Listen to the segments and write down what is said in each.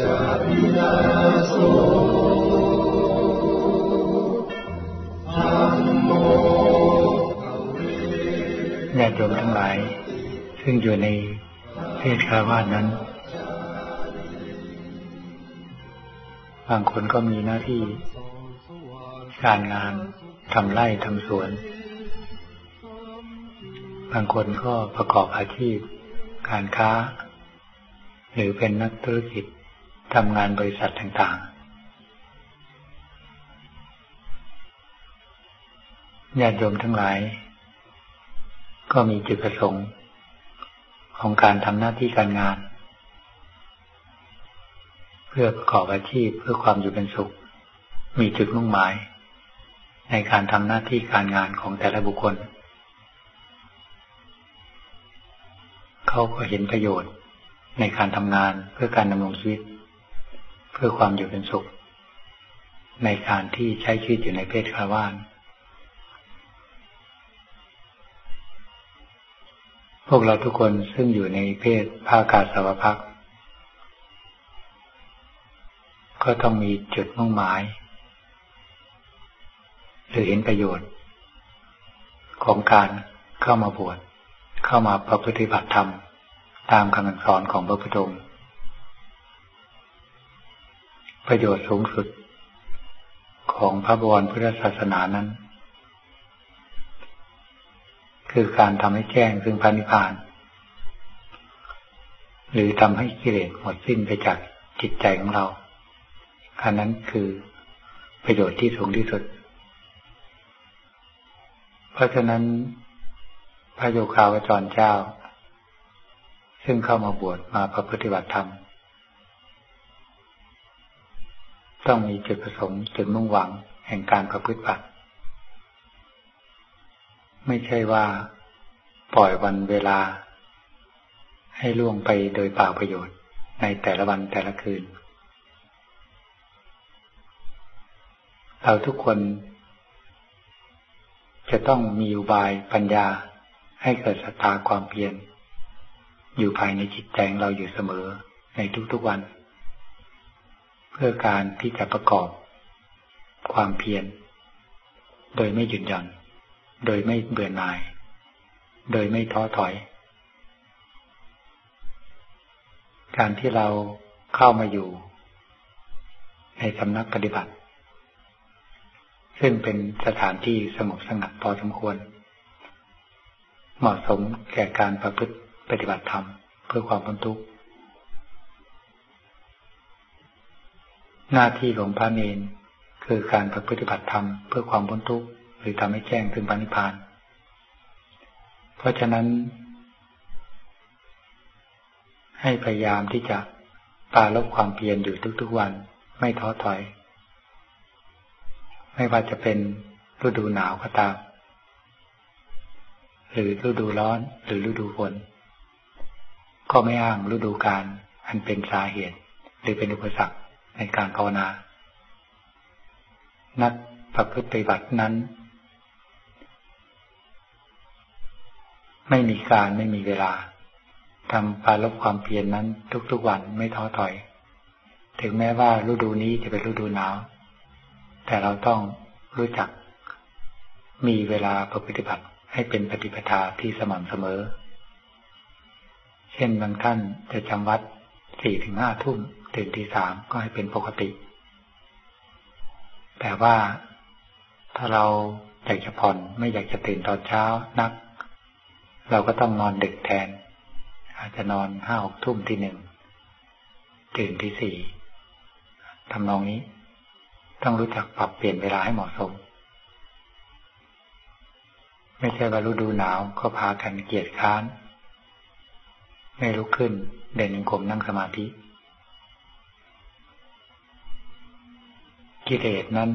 ญาติโยมทั้งหลาย ซึ่งอยู่ในเพศคาวาสนั้น บางคนก็มีหน้าที่การงานทำไร่ทำสวน บางคนก็ประกอบอาชีพ การค้า หรือเป็นนักธุรกิจ ทำงานบริษัทต่างๆญาติโยมทั้งหลาย ก็มีจุดประสงค์ของการทำหน้าที่การงาน เพื่อประกอบอาชีพเพื่อความอยู่เป็นสุข มีจุดมุ่งหมาย ในการทำหน้าที่การงานของแต่ละบุคคล เขาก็เห็นประโยชน์ในการทำงานเพื่อการดำรงชีวิต เพื่อความอยู่เป็นสุข ในการที่ใช้ชีวิตอยู่ในเพศคารวานพวกเราทุกคนซึ่งอยู่ในเพศภาคาสาวพักก็ต้องมีจุดมุ่งหมาย หรือเห็นประโยชน์ ของการเข้ามาบวชเข้ามาประพฤติบัติธรรม ตามคำสอนของพระพุทธองค์ ประโยชน์สูงสุดของพระบวรพุทธศาสนานั้น คือการทำให้แจ้งซึ่งพระนิพพาน หรือทำให้กิเลสหมดสิ้นไปจากจิตใจของเราอันนั้นคือประโยชน์ที่สูงที่สุด เพราะฉะนั้นพระโยคาวจรเจ้า ซึ่งเข้ามาบวชมาประพฤติบัติธรรม ต้องมีจุดประสงค์จุดมุ่งหวังแห่งการประพฤติบัติไม่ใช่ว่าปล่อยวันเวลา ให้ล่วงไปโดยเปล่าประโยชน์ในแต่ละวันแต่ละคืน เราทุกคน จะต้องมีอุบายปัญญาให้เกิดศรัทธาความเพียรอยู่ภายในจิตใจของเราอยู่เสมอในทุกๆวัน เพื่อการที่จะประกอบความเพียร โดยไม่หยุดหย่อน โดยไม่เบื่อหน่าย โดยไม่ท้อถอย การที่เราเข้ามาอยู่ ในสำนักปฏิบัติ ซึ่งเป็นสถานที่สงบสงัดพอสมควร เหมาะสมแก่การประพฤติปฏิบัติธรรมเพื่อความพ้นทุกข์ หน้าที่ของพระเนนคือการประพฤติบัติธรรมเพื่อความพ้นทุกข์หรือทำให้แจ้งถึงปณิพาน เพราะฉะนั้น ให้พยายามที่จะปาลบความเพียรอยู่ทุกๆวัน ไม่ท้อถอย ไม่ว่าจะเป็นฤดูหนาวก็ตาม หรือฤดูร้อนหรือฤดูฝน ก็ไม่อ้างฤดูกาลอันเป็นสาเหตุ หรือเป็นอุปสรรค ในการภาวนา นักประพฤติบัตินั้น ไม่มีการไม่มีเวลาทำปาลบความเพียรนนั้น ทุกๆวันไม่ท้อถอย ถึงแม้ว่าฤดูนี้จะเป็นฤดูหนาว แต่เราต้องรู้จัก มีเวลาปฏิบัติให้เป็นปฏิปทาที่สม่ำเสมอ เช่นบางท่านจะจำวัดสี่ถึงห้าทุ่ม ตื่นที่สามก็ให้เป็นปกติ แต่ว่าถ้าเราอยากจะผ่อนไม่อยากจะตื่นตอนเช้านัก เราก็ต้องนอนดึกแทน อาจจะนอนห้าหกทุ่มที่หนึ่งตื่นที่สี่ทำนองนี้ ต้องรู้จักปรับเปลี่ยนเวลาให้เหมาะสม ไม่ใช่ว่าฤดูหนาวก็พากันเกียดค้าน ไม่ลุกขึ้นเดินยังกลมนั่งสมาธิ กิเลสนั้น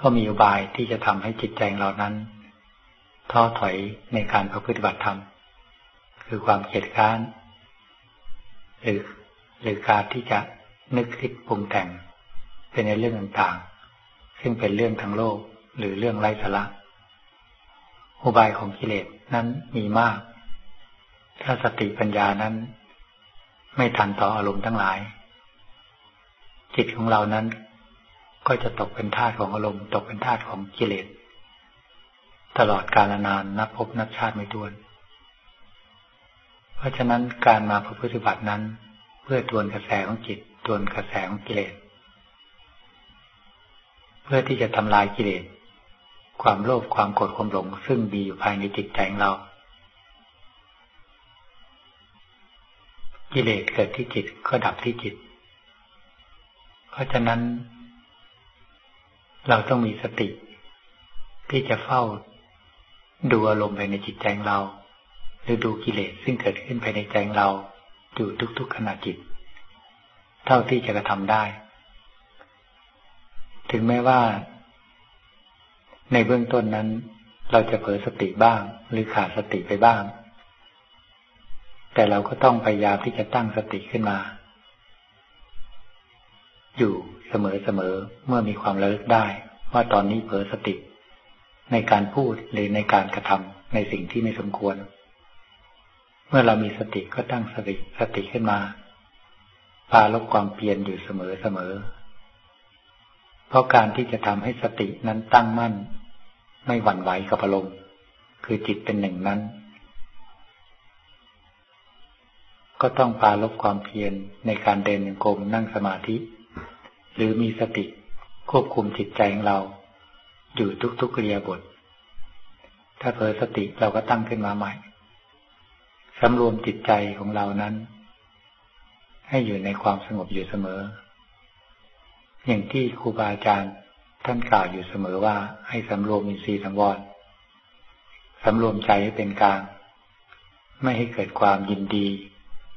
ก็มีอุบายที่จะทำให้จิตใจเรานั้น ท้อถอยในการประพฤติบัติธรรม คือความเกียดค้าน หรือหรือการที่จะนึกคิดปรุงแต่งเป็นในเรื่องต่างๆ ซึ่งเป็นเรื่องทางโลกหรือเรื่องไร้สาระอุบายของกิเลสนั้นมีมาก ถ้าสติปัญญานั้น ไม่ทันต่ออารมณ์ทั้งหลาย จิตของเรานั้น ก็จะตกเป็นทาสของอารมณ์ ตกเป็นทาสของกิเลสตลอดกาลนานนับพบนับชาติไม่ถ้วน เพราะฉะนั้นการมาปฏิบัตินั้น เพื่อทวนกระแสของจิตทวนกระแสของกิเลส เพื่อที่จะทำลายกิเลส ความโลภความโกรธความหลง ซึ่งมีอยู่ภายในจิตใจของเรา กิเลสเกิดที่จิตก็ดับที่จิต ราะฉะนั้น เราต้องมีสติ ที่จะเฝ้า ดูอารมณ์ภายในจิตใจของเรา หรือดูกิเลสซึ่งเกิดขึ้นภายในใจของเราอยู่ทุกๆขณะจิต เท่าที่จะกระทำได้ ถึงแม้ว่า ในเบื้องต้นนั้น เราจะเผลอสติบ้าง หรือขาดสติไปบ้าง แต่เราก็ต้องพยายามที่จะตั้งสติขึ้นมา อยู่เสมอๆเมื่อมีความระลึกได้ ว่าตอนนี้เผลอสติ ในการพูดหรือในการกระทำในสิ่งที่ไม่สมควร เมื่อเรามีสติก็ตั้งสติสติขึ้นมาพาลบความเปลี่ยนอยู่เสมอเสมอ เพราะการที่จะทำให้สตินั้นตั้งมั่น ไม่หวั่นไหวกับอารมณ์คือจิตเป็นหนึ่งนั้น ก็ต้องพาลบความเพียรในการเดินยังกมนั่งสมาธิ หรือมีสติควบคุมจิตใจของเรา อยู่ทุกๆเรียบท ถ้าเผลอสติเราก็ตั้งขึ้นมาใหม่สำรวมจิตใจของเรานั้น ให้อยู่ในความสงบอยู่เสมอ อย่างที่ครูบาอาจารย์ท่านกล่าวอยู่เสมอว่าให้สำรวมอินทรีย์สังวรสำรวมใจให้เป็นกลาง ไม่ให้เกิดความยินดี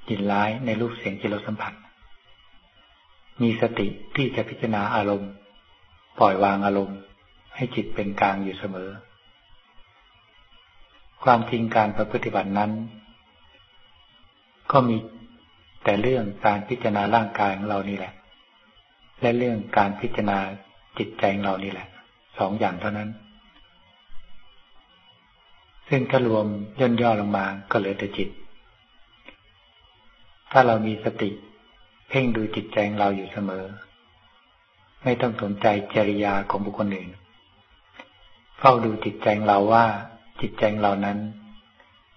ยินร้ายในรูปเสียงจิรสัมผัส มีสติที่จะพิจารณาอารมณ์ ปล่อยวางอารมณ์ ให้จิตเป็นกลางอยู่เสมอ ความจริงการประพฤติบัตินั้น ก็มีแต่เรื่องการพิจารณาร่างกายของเรานี่แหละ และเรื่องการพิจารณาจิตใจของเรานี่แหละสองอย่างเท่านั้น ซึ่งถ้ารวมย่นย่อลงมาก็เหลือแต่จิต ถ้าเรามีสติ เพ่งดูจิตใจของเราอยู่เสมอ ไม่ต้องสนใจจริยาของบุคคลอื่น เฝ้าดูจิตใจเราว่า จิตใจเรานั้น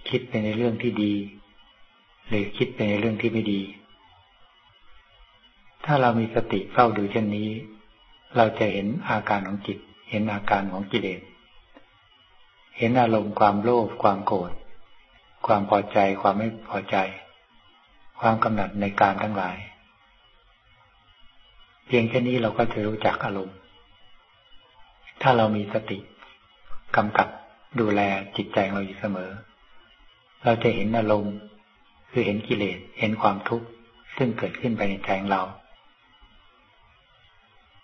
คิดไปในเรื่องที่ดี หรือคิดไปในเรื่องที่ไม่ดี ถ้าเรามีสติเฝ้าดูเช่นนี้ เราจะเห็นอาการของจิต เห็นอาการของกิเลสเห็นอารมณ์ความโลภความโกรธความพอใจความไม่พอใจ ความกำหนัดในการทั้งหลาย เพียงแค่นี้เราก็จะรู้จักอารมณ์ ถ้าเรามีสติกำกับดูแลจิตใจเราอยู่เสมอ เราจะเห็นอารมณ์คือเห็นกิเลสเห็นความทุกข์ซึ่งเกิดขึ้นภายในใจของเรา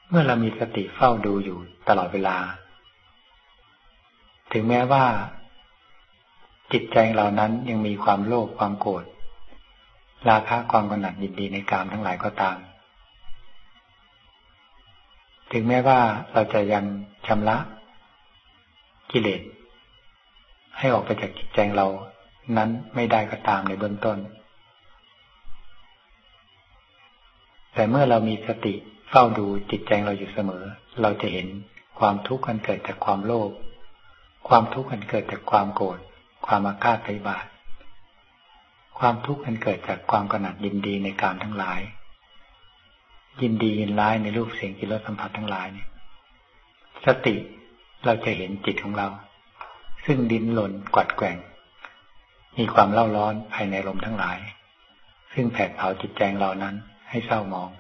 เมื่อเรามีสติเฝ้าดูอยู่ตลอดเวลา ถึงแม้ว่า จิตใจเรานั้นยังมีความโลภความโกรธราคะความกำหนัดยินดีในกามทั้งหลายก็ตาม ถึงแม้ว่าเราจะยังชำระกิเลสให้ออกไปจากจิตใจเรานั้นไม่ได้ก็ตามในเบื้องต้น แต่เมื่อเรามีสติเฝ้าดูจิตใจเราอยู่เสมอ เราจะเห็นความทุกข์กันเกิดจากความโลภ ความทุกข์กันเกิดจากความโกรธ ความอาฆาตไปบาท ความทุกข์กันเกิดจากความกระหนัดยินดีในการทั้งหลาย ยินดียินร้ายในรูปเสียงกิรสสัมผัสทั้งหลายเนี่ย สติเราจะเห็นจิตของเรา ซึ่งดิ้นหล่นกวัดแกว่ง มีความเล่าร้อนภายในลมทั้งหลาย ซึ่งแผดเผาจิตใจเรานั้นให้เศร้ามอง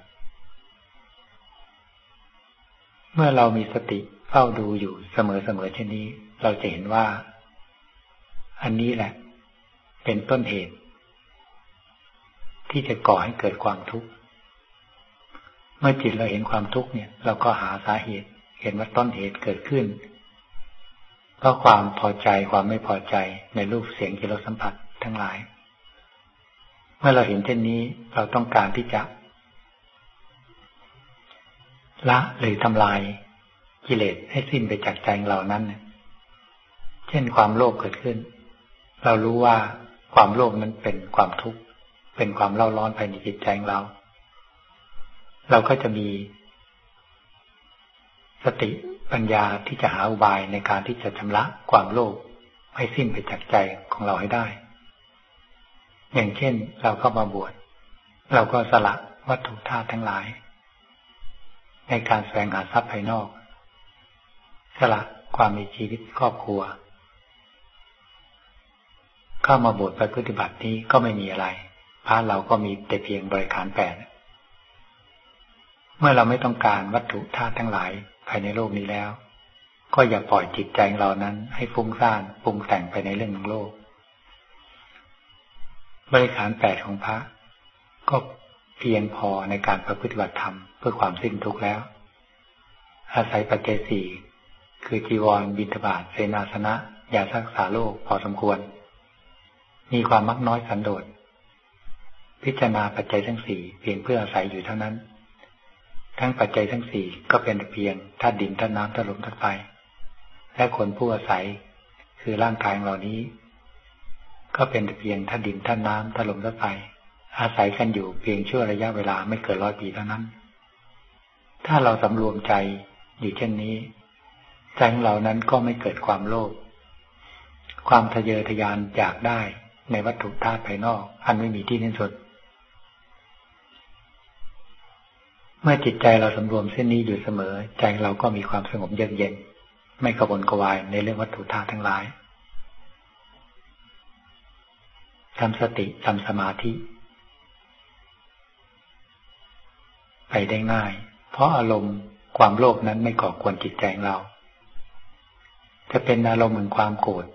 เมื่อเรามีสติเฝ้าดูอยู่เสมอๆเช่นนี้ เราจะเห็นว่า อันนี้แหละ เป็นต้นเหตุ ที่จะก่อให้เกิดความทุกข์ เมื่อจิตเราเห็นความทุกข์เนี่ย เราก็หาสาเหตุ เห็นว่าต้นเหตุเกิดขึ้นเพราะความพอใจความไม่พอใจในรูปเสียงที่เราสัมผัสทั้งหลาย เมื่อเราเห็นเช่นนี้เราต้องการที่จะ ละหรือทำลายกิเลสให้สิ้นไปจากใจเรานั้นเช่นความโลภเกิดขึ้น เรารู้ว่าความโลภนั้นเป็นความทุกข์เป็นความเล่าร้อนภายในจิตใจของเรา เราก็จะมีสติปัญญาที่จะหาอุบายในการที่จะชำระความโลภให้สิ้นไปจากใจของเราให้ได้ อย่างเช่น เราก็มาบวชเราก็สละวัตถุธาตุทั้งหลาย ในการแสวงหาทรัพย์ภายนอก สละความมีชีวิตครอบครัว เข้ามาบวชไปปฏิบัตินี้ก็ไม่มีอะไรพระเราก็มีแต่เพียงบริการแปด เมื่อเราไม่ต้องการวัตถุธาตุทั้งหลายภายในโลกนี้แล้ว ก็อย่าปล่อยจิตใจเรานั้น ให้ฟุ้งซ่านปรุงแต่งไปในเรื่องของโลก บริการแปดของพระ ก็เพียงพอในการประพฤติบัติธรรมเพื่อความสิ้นทุกข์แล้ว อาศัยปัจเจสี่คือจีวรบิณฑบาตเสนาสนะยารักษาโรคพอสมควร มีความมักน้อยสันโดษพิจารณาปัจจัยทั้งสี่เพียงเพื่ออาศัยอยู่เท่านั้น ทั้งปัจจัยทั้งสี่ก็เป็นเพียงธาตุดินธาตุน้ำธาตุลมธาตุไฟและคนผู้อาศัยคือร่างกายเหล่านี้ ก็เป็นเพียงธาตุดินธาตุน้ำธาตุลมธาตุไฟอาศัยกันอยู่เพียงชั่วระยะเวลาไม่เกินร้อยปีเท่านั้น ถ้าเราสำรวมใจอยู่เช่นนี้ ใจของเรานั้นก็ไม่เกิดความโลภความทะเยอทะยานอยากได้ในวัตถุธาตุภายนอก อันไม่มีที่สิ้นสุด เมื่อจิตใจเราสำรวมเส้นนี้อยู่เสมอ ใจเราก็มีความสงบเยือกเย็น ไม่กระวนกระวายในเรื่องวัตถุธาตุทั้งหลายทำสติทำสมาธิ ไปได้ง่าย เพราะอารมณ์ความโลภนั้นไม่ก่อกวนจิตใจเรา จะเป็นอารมณ์เหมือนความโกรธ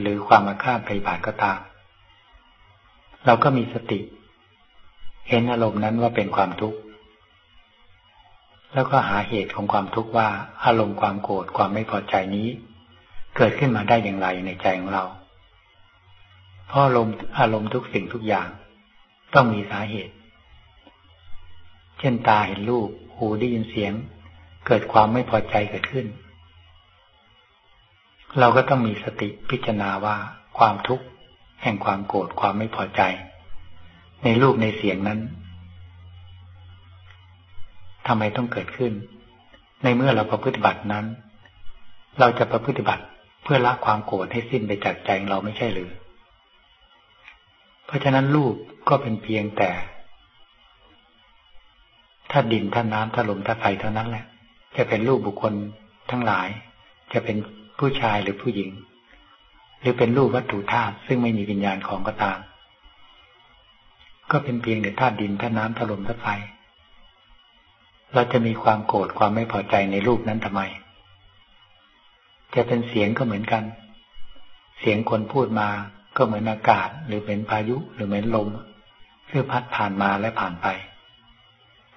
หรือความอาฆาตพยาบาทก็ตาม เราก็มีสติ เห็นอารมณ์นั้นว่าเป็นความทุกข์ แล้วก็หาเหตุของความทุกข์ว่าอารมณ์ความโกรธความไม่พอใจนี้ เกิดขึ้นมาได้อย่างไรในใจของเราเพราะอารมณ์อารมณ์ทุกสิ่งทุกอย่าง ต้องมีสาเหตุ เช่นตาเห็นรูปหูได้ยินเสียง เกิดความไม่พอใจเกิดขึ้น เราก็ต้องมีสติพิจารณาว่าความทุกข์แห่งความโกรธความไม่พอใจ ในรูปในเสียงนั้น ทำไมต้องเกิดขึ้น ในเมื่อเราประพฤติบัตินั้น เราจะประพฤติบัติเพื่อละความโกรธให้สิ้นไปจากใจเราไม่ใช่หรือ เพราะฉะนั้นรูปก็เป็นเพียงแต่ถ้าดินถ้าน้ำถ้าลมถ้าไฟเท่านั้นแหละ จะเป็นรูปบุคคลทั้งหลาย จะเป็นผู้ชายหรือผู้หญิง หรือเป็นรูปวัตถุธาตุซึ่งไม่มีวิญญาณของก็ตาม ก็เป็นเพียงแต่ธาตุดินธาตุน้ำธาตุลมธาตุไฟ เราจะมีความโกรธความไม่พอใจในรูปนั้นทำไม จะเป็นเสียงก็เหมือนกัน เสียงคนพูดมาก็เหมือนอากาศ หรือเป็นพายุหรือเหมือนลมคือพัดผ่านมาและผ่านไป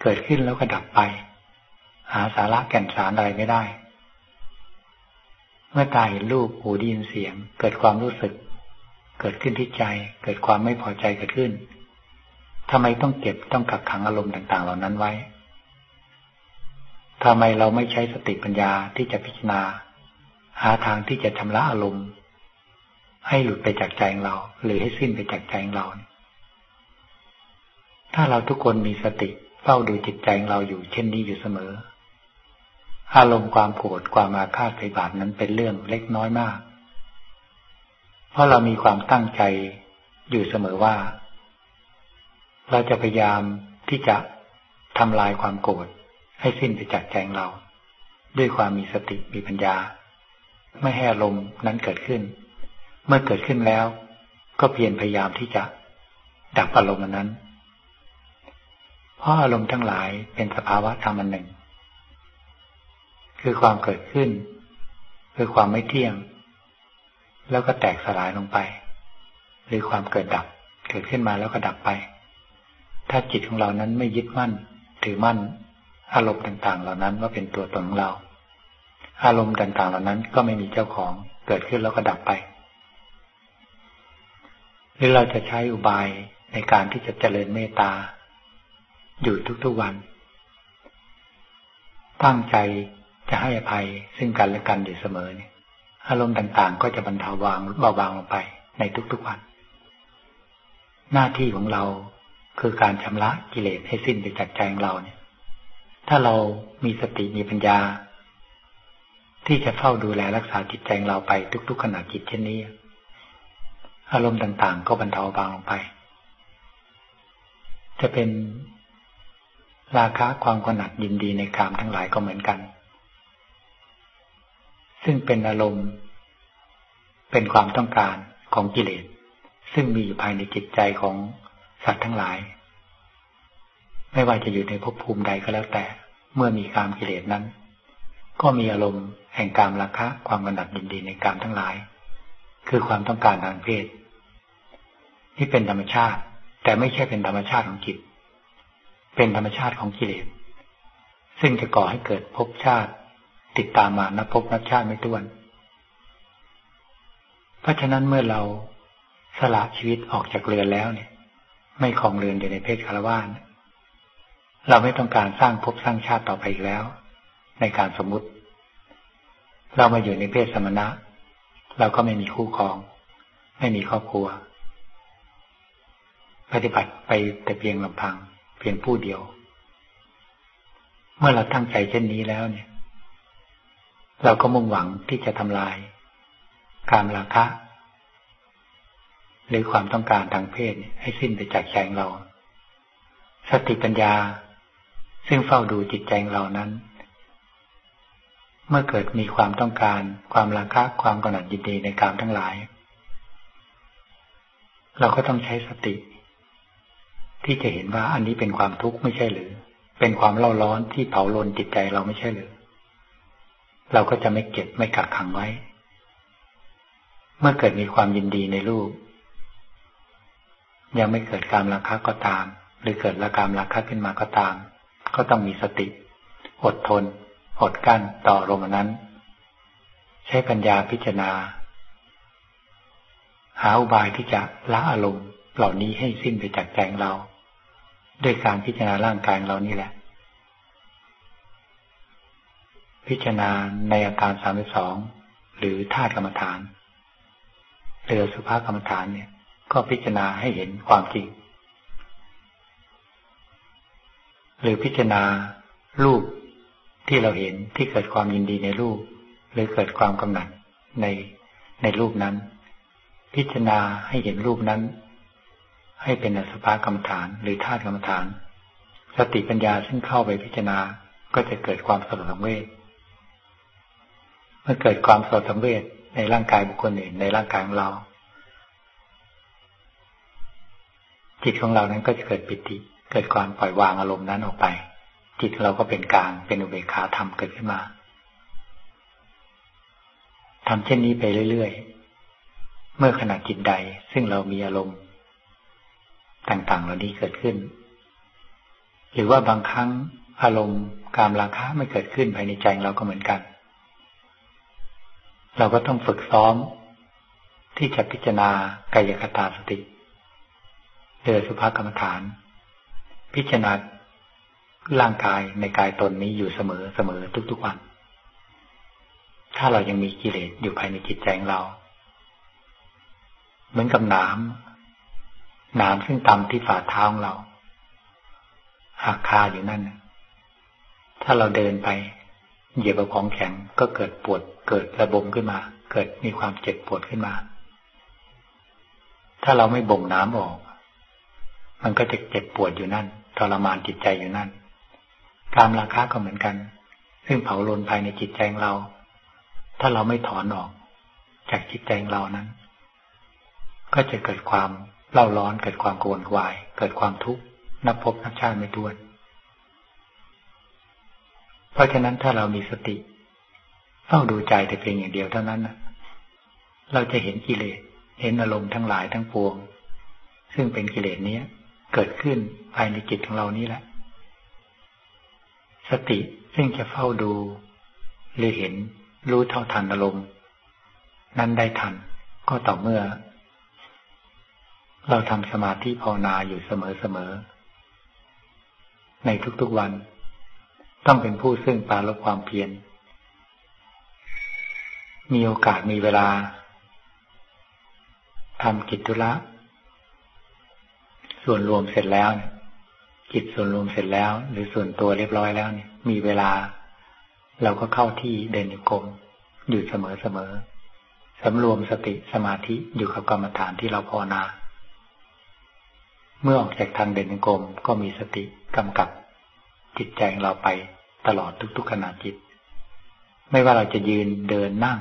เกิดขึ้นแล้วก็ดับไป หาสาระแก่นสารอะไรไม่ได้ เมื่อตาเห็นรูปหูได้ยินเสียง เกิดความรู้สึก เกิดขึ้นที่ใจ เกิดความไม่พอใจเกิดขึ้นทำไมต้องเก็บต้องกักขังอารมณ์ต่าง ๆ เหล่านั้นไว้ ทำไมเราไม่ใช้สติปัญญาที่จะพิจารณา หาทางที่จะชำระอารมณ์ ให้หลุดไปจากใจของเรา หรือให้สิ้นไปจากใจของเรา ถ้าเราทุกคนมีสติเฝ้าดูจิตใจของเราอยู่เช่นนี้อยู่เสมอ อารมณ์ความโกรธความอาฆาตพยาบาทนั้นเป็นเรื่องเล็กน้อยมาก เพราะเรามีความตั้งใจอยู่เสมอว่า เราจะพยายามที่จะทำลายความโกรธ ให้สิ้นไปจากใจเรา ด้วยความมีสติมีปัญญา ไม่ให้อารมณ์นั้นเกิดขึ้น เมื่อเกิดขึ้นแล้ว ก็เพียรพยายามที่จะดับอารมณ์นั้น เพราะอารมณ์ทั้งหลายเป็นสภาวะธรรมอันหนึ่ง คือความเกิดขึ้น คือความไม่เที่ยง แล้วก็แตกสลายลงไป หรือความเกิดดับ เกิดขึ้นมาแล้วก็ดับไป ถ้าจิตของเรานั้นไม่ยึดมั่น ถือมั่น อารมณ์ต่างๆ เหล่านั้นว่าเป็นตัวตนของเรา อารมณ์ต่างๆ เหล่านั้นก็ไม่มีเจ้าของเกิดขึ้นแล้วก็ดับไป หรือเราจะใช้อุบายในการที่จะเจริญเมตตา อยู่ทุกๆวัน ตั้งใจจะให้อภัยซึ่งกันและกันอยู่เสมอเนี่ยอารมณ์ต่างๆ ก็จะบรรเทาบางเบาบางลงไปในทุกๆวัน หน้าที่ของเราคือการชำระกิเลสให้สิ้นไปจากใจของเราเนี่ย ถ้าเรามีสติมีปัญญา ที่จะเฝ้าดูแลรักษาจิตใจของเราไปทุก ๆ ขณะจิตเช่นนี้ อารมณ์ต่างๆ ก็บรรเทาบางลงไป จะเป็นราคะความกหนัดยินดีในกามทั้งหลายก็เหมือนกัน ซึ่งเป็นอารมณ์ เป็นความต้องการของกิเลส ซึ่งมีอยู่ภายในจิตใจของสัตว์ทั้งหลาย ไม่ว่าจะอยู่ในภพภูมิใดก็แล้วแต่ เมื่อมีกามกิเลสนั้น ก็มีอารมณ์แห่งกามราคะ ความกหนัดยินดีในกามทั้งหลาย คือความต้องการทางเพศนี่เป็นธรรมชาติ แต่ไม่ใช่เป็นธรรมชาติของจิต เป็นธรรมชาติของกิเลส ซึ่งจะก่อให้เกิดภพชาติ ติดตามมานับภพนับชาติไม่ต้วน เพราะฉะนั้นเมื่อเราสละชีวิตออกจากเรือนแล้วเนี่ย ไม่คลองเรือนอยู่ในเพศคารวานเเราไม่ต้องการสร้างภพสร้างชาติต่อไปอีกแล้ว ในการสมมุติ เรามาอยู่ในเพศสมณะ เราก็ไม่มีคู่ครอง ไม่มีครอบครัว ปฏิบัติไปแต่เพียงลำพัง เพียงผู้เดียว เมื่อเราตั้งใจเช่นนี้แล้วเนี่ย เราก็มุ่งหวังที่จะทำลาย การราคะ หรือความต้องการทางเพศให้สิ้นไปจากใจของเรา สติปัญญา ซึ่งเฝ้าดูจิตใจของเรานั้น เมื่อเกิดมีความต้องการ ความราคะความกำหนัดยินดีในการทั้งหลาย เราก็ต้องใช้สติ ที่จะเห็นว่าอันนี้เป็นความทุกข์ไม่ใช่หรือ เป็นความเล่าร้อนที่เผาลนจิตใจเราไม่ใช่หรือ เราก็จะไม่เก็บไม่กักขังไว้ เมื่อเกิดมีความยินดีในรูปยังไม่เกิดการราคะก็ตาม หรือเกิดละการราคะขึ้นมาก็ตาม ก็ต้องมีสติ อดทน อดกั้นต่ออารมณ์นั้น ใช้ปัญญาพิจารณา หาอุบายที่จะละอารมณ์เหล่านี้ให้สิ้นไปจากใจเรา ด้วยการพิจารณาร่างกายเรานี่แหละ พิจารณาในอาการสามสองหรือธาตุกรรมฐานเรือสุภาพกรรมฐานเนี่ย ก็พิจารณาให้เห็นความจริง หรือพิจารณารูปที่เราเห็นที่เกิดความยินดีในรูป หรือเกิดความกำหนัดในในรูปนั้น พิจารณาให้เห็นรูปนั้น ให้เป็นอสุภกรรมฐานหรือธาตุกรรมฐาน สติปัญญาซึ่งเข้าไปพิจารณาก็จะเกิดความสลดสังเวชเมื่อเกิดความสลดสังเวชในร่างกายบุคคลอื่นในร่างกายของเรา จิตของเรานั้นก็จะเกิดปิติ เกิดความปล่อยวางอารมณ์นั้นออกไป จิตเราก็เป็นกลางเป็นอุเบกขาธรรมเกิดขึ้นมาทำเช่นนี้ไปเรื่อยๆ เมื่อขณะจิตใดซึ่งเรามีอารมณ์ ต่างๆ เหล่านี้เกิดขึ้น หรือว่าบางครั้งอารมณ์การราคะไม่เกิดขึ้นภายในใจเราก็เหมือนกัน เราก็ต้องฝึกซ้อม ที่จะพิจารณากายคตาสติเดือสุภากรรมฐาน พิจารณาร่างกายในกายตนนี้อยู่เสมอเสมอทุกๆวัน ถ้าเรายังมีกิเลสอยู่ภายในจิตใจของเรา เหมือนกับน้ำน้ำซึ่งตำที่ฝ่าเท้าของเราหักคาอยู่นั่น ถ้าเราเดินไป เหยียบของแข็งก็เกิดปวด เกิดระบมขึ้นมา เกิดมีความเจ็บปวดขึ้นมา ถ้าเราไม่บ่งน้ำออก มันก็จะเจ็บปวดอยู่นั่นทรมานจิตใจอยู่นั่นการราคาก็เหมือนกัน ซึ่งเผาลนภายในจิตใจของเรา ถ้าเราไม่ถอนออกจากจิตใจของเรานั้น ก็จะเกิดความเล่าร้อนเกิดความโกรธวาย เกิดความทุกข์นับพบนับชาติไม่ถ้วน เพราะฉะนั้นถ้าเรามีสติเฝ้าดูใจแต่เพียงอย่างเดียวเท่านั้นเราจะเห็นกิเลสเห็นอารมณ์ทั้งหลายทั้งปวง ซึ่งเป็นกิเลสเนี้ย เกิดขึ้นภายในจิตของเรานี้แหละ สติซึ่งจะเฝ้าดู หรือเห็นรู้เท่าทันอารมณ์นั้นได้ทันก็ต่อเมื่อ เราทำสมาธิภาวนาอยู่เสมอๆในทุกๆวัน ต้องเป็นผู้ซึ่งปาลบความเพียรมีโอกาสมีเวลาทำกิจธุระ ส่วนรวมเสร็จแล้วเนี่ยจิตส่วนรวมเสร็จแล้ว หรือส่วนตัวเรียบร้อยแล้วเนี่ย มีเวลา เราก็เข้าที่เดินอยู่กรมอยู่เสมอเสมอสำรวมสติสมาธิอยู่กับกรรมฐานที่เราภาวนา เมื่อออกจากทางเดินกรมก็มีสติกำกับจิตใจของเราไปตลอดทุกๆขณะจิต ไม่ว่าเราจะยืนเดินนั่ง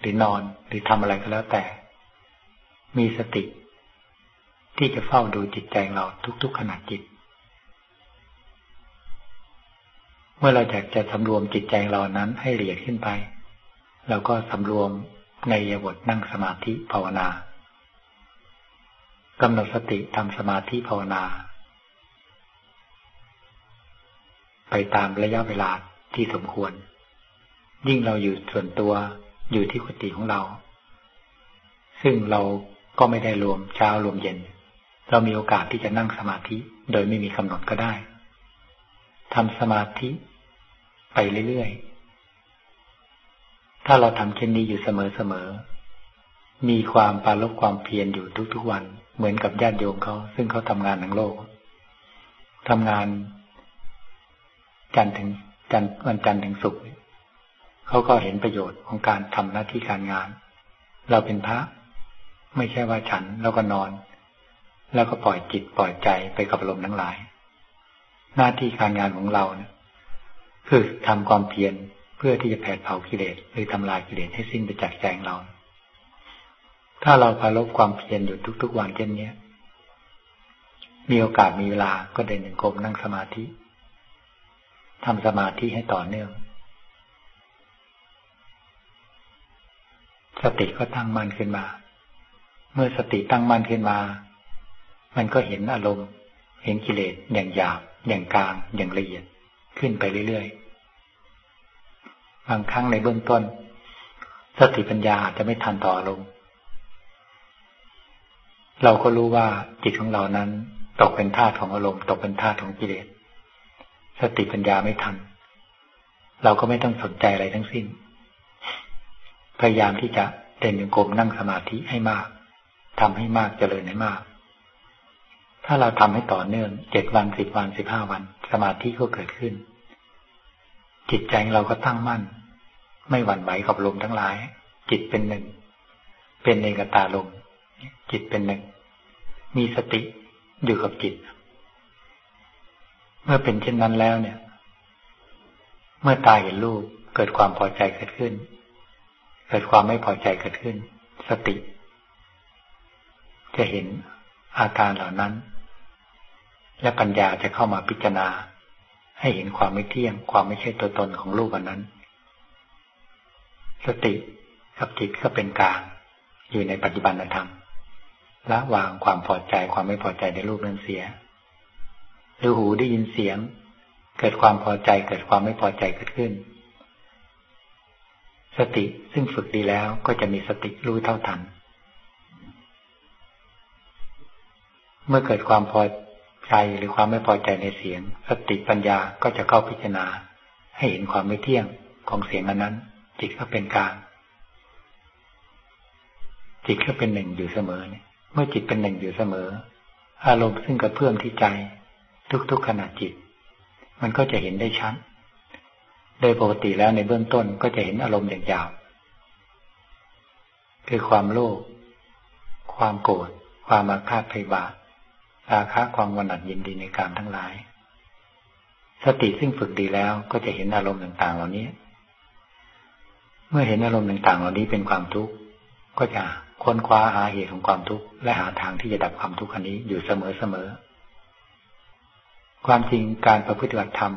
หรือนอนหรือทำอะไรก็แล้วแต่ มีสติ ที่จะเฝ้าดูจิตใจเราทุก ๆขณะจิต เมื่อเราอยากจะสำรวมจิตใจเรานั้นให้ละเอียดขึ้นไป เราก็สำรวมในยบทนั่งสมาธิภาวนากำหนดสติทำสมาธิภาวนา ไปตามระยะเวลาที่สมควร ยิ่งเราอยู่ส่วนตัวอยู่ที่กุฏิของเรา ซึ่งเราก็ไม่ได้รวมเช้ารวมเย็น เรามีโอกาสที่จะนั่งสมาธิ โดยไม่มีกำหนดก็ได้ทำสมาธิ ไปเรื่อยๆ ถ้าเราทำเช่นนี้อยู่เสมอๆ มีความปาลบความเพียรอยู่ทุกๆวัน เหมือนกับญาติโยมเขา ซึ่งเขาทำงานทั้งโลกทำงาน จันถึงจันวันจันถึงศุกร์เขาก็เห็นประโยชน์ของการทำหน้าที่การงาน เราเป็นพระ ไม่ใช่ว่าฉันแล้วก็นอน แล้วก็ปล่อยจิตปล่อยใจไปกับอารมณ์ทั้งหลาย หน้าที่การงานของเราเนี่ยคือทำความเพียรเพื่อที่จะแผดเผากิเลสหรือทำลายกิเลสให้สิ้นไปจากใจของเรา ถ้าเราพาลบความเพียรอยู่ทุก ๆ วันเช่นนี้มีโอกาสมีเวลาก็เดินหนึ่งกรมนั่งสมาธิทำสมาธิให้ต่อเนื่อง สติก็ตั้งมั่นขึ้นมา เมื่อสติตั้งมั่นขึ้นมา มันก็เห็นอารมณ์ เห็นกิเลสอย่างหยาบ อย่างกลาง อย่างละเอียดขึ้นไปเรื่อยๆ บางครั้งในเบื้องต้น สติปัญญาอาจจะไม่ทันต่ออารมณ์ เราก็รู้ว่าจิตของเรานั้น ตกเป็นธาตุของอารมณ์ ตกเป็นธาตุของกิเลส สติปัญญาไม่ทัน เราก็ไม่ต้องสนใจอะไรทั้งสิ้น พยายามที่จะเดินโยกมนั่งสมาธิให้มากทำให้มากเจริญให้มาก ถ้าเราทำให้ต่อเนื่องเจ็ดวันสิบวันสิบห้าวัน สมาธิก็เกิดขึ้น จิตใจเราก็ตั้งมั่น ไม่หวั่นไหวกับลมทั้งหลาย จิตเป็นหนึ่ง เป็นเอกตาลมจิตเป็นหนึ่ง มีสติอยู่กับจิต เมื่อเป็นเช่นนั้นแล้วเนี่ย เมื่อตาเห็นรูปเกิดความพอใจเกิดขึ้น เกิดความไม่พอใจเกิดขึ้น สติ จะเห็น อาการเหล่านั้น และปัญญาจะเข้ามาพิจารณา ให้เห็นความไม่เที่ยง ความไม่ใช่ตัวตนของรูปอันนั้น สติกับจิตก็เป็นกลาง อยู่ในปัจจุบันธรรมละวางความพอใจความไม่พอใจในรูปนั้นเสียหรือหูได้ยินเสียง เกิดความพอใจเกิดความไม่พอใจเกิดขึ้น สติซึ่งฝึกดีแล้วก็จะมีสติรู้เท่าทัน เมื่อเกิดความพอใจหรือความไม่พอใจในเสียง สติปัญญาก็จะเข้าพิจารณา ให้เห็นความไม่เที่ยงของเสียงอันนั้น จิตก็เป็นกลางจิตก็เป็นหนึ่งอยู่เสมอเนี่ยเมื่อจิตเป็นหนึ่งอยู่เสมอ อารมณ์ซึ่งกระเพื่อมที่ใจ ทุกๆขณะจิต มันก็จะเห็นได้ชัดโดยปกติแล้วในเบื้องต้นก็จะเห็นอารมณ์อย่างยาวคือความโลภความโกรธความอาฆาตพยาบาท ราคะความวันหนัดยินดีในการทั้งหลาย สติซึ่งฝึกดีแล้วก็จะเห็นอารมณ์ต่างๆ เหล่านี้ เมื่อเห็นอารมณ์ต่างๆ เหล่านี้เป็นความทุกข์ก็จะค้นคว้าหาเหตุของความทุกข์และหาทางที่จะดับความทุกข์อันนี้อยู่เสมอๆความจริงการประพฤติบัติธรรม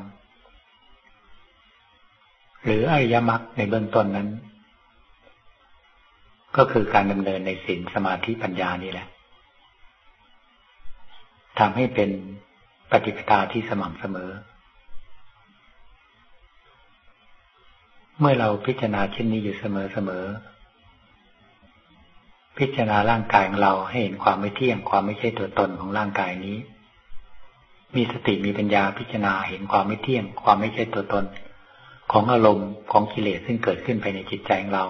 หรืออริยมรรคในเบื้องต้นนั้น ก็คือการดำเนินในศีลสมาธิปัญญานี่แหละ ทำให้เป็นปฏิปทาที่สม่ำเสมอ เมื่อเราพิจารณาเช่นนี้อยู่เสมอๆพิจารณาร่างกายของเราให้เห็นความไม่เที่ยงความไม่ใช่ตัวตนของร่างกายนี้ มีสติมีปัญญาพิจารณาเห็นความไม่เที่ยง ความไม่ใช่ตัวตน ของอารมณ์ของกิเลสซึ่งเกิดขึ้นภายในจิตใจของเรา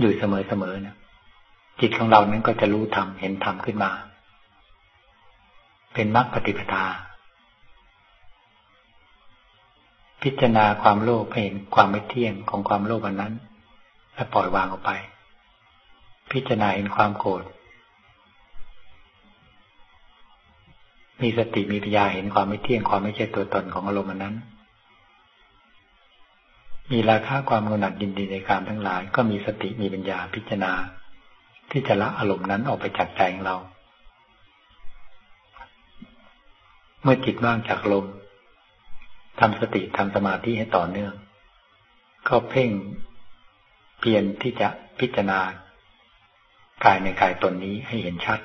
อยู่เสมอๆนะจิตของเรานั้นก็จะรู้ธรรมเห็นธรรมขึ้นมา เป็นมรรคปฏิปทา พิจารณาความโลภเห็นความไม่เที่ยงของความโลภอันนั้น และปล่อยวางออกไป พิจารณาเห็นความโกรธมีสติมีปัญญาเห็นความไม่เที่ยงความไม่ใช่ตัวตนของอารมณ์นั้น มีราคาความกำหนัดยินดีในการทั้งหลาย ก็มีสติมีปัญญาพิจารณา ที่จะละอารมณ์นั้นออกไปจากใจของเรา เมื่อจิตว่างจากลมทำสติทำสมาธิให้ต่อเนื่อง ก็เพ่งเพียรที่จะพิจารณากายในกายตนนี้ให้เห็นชัด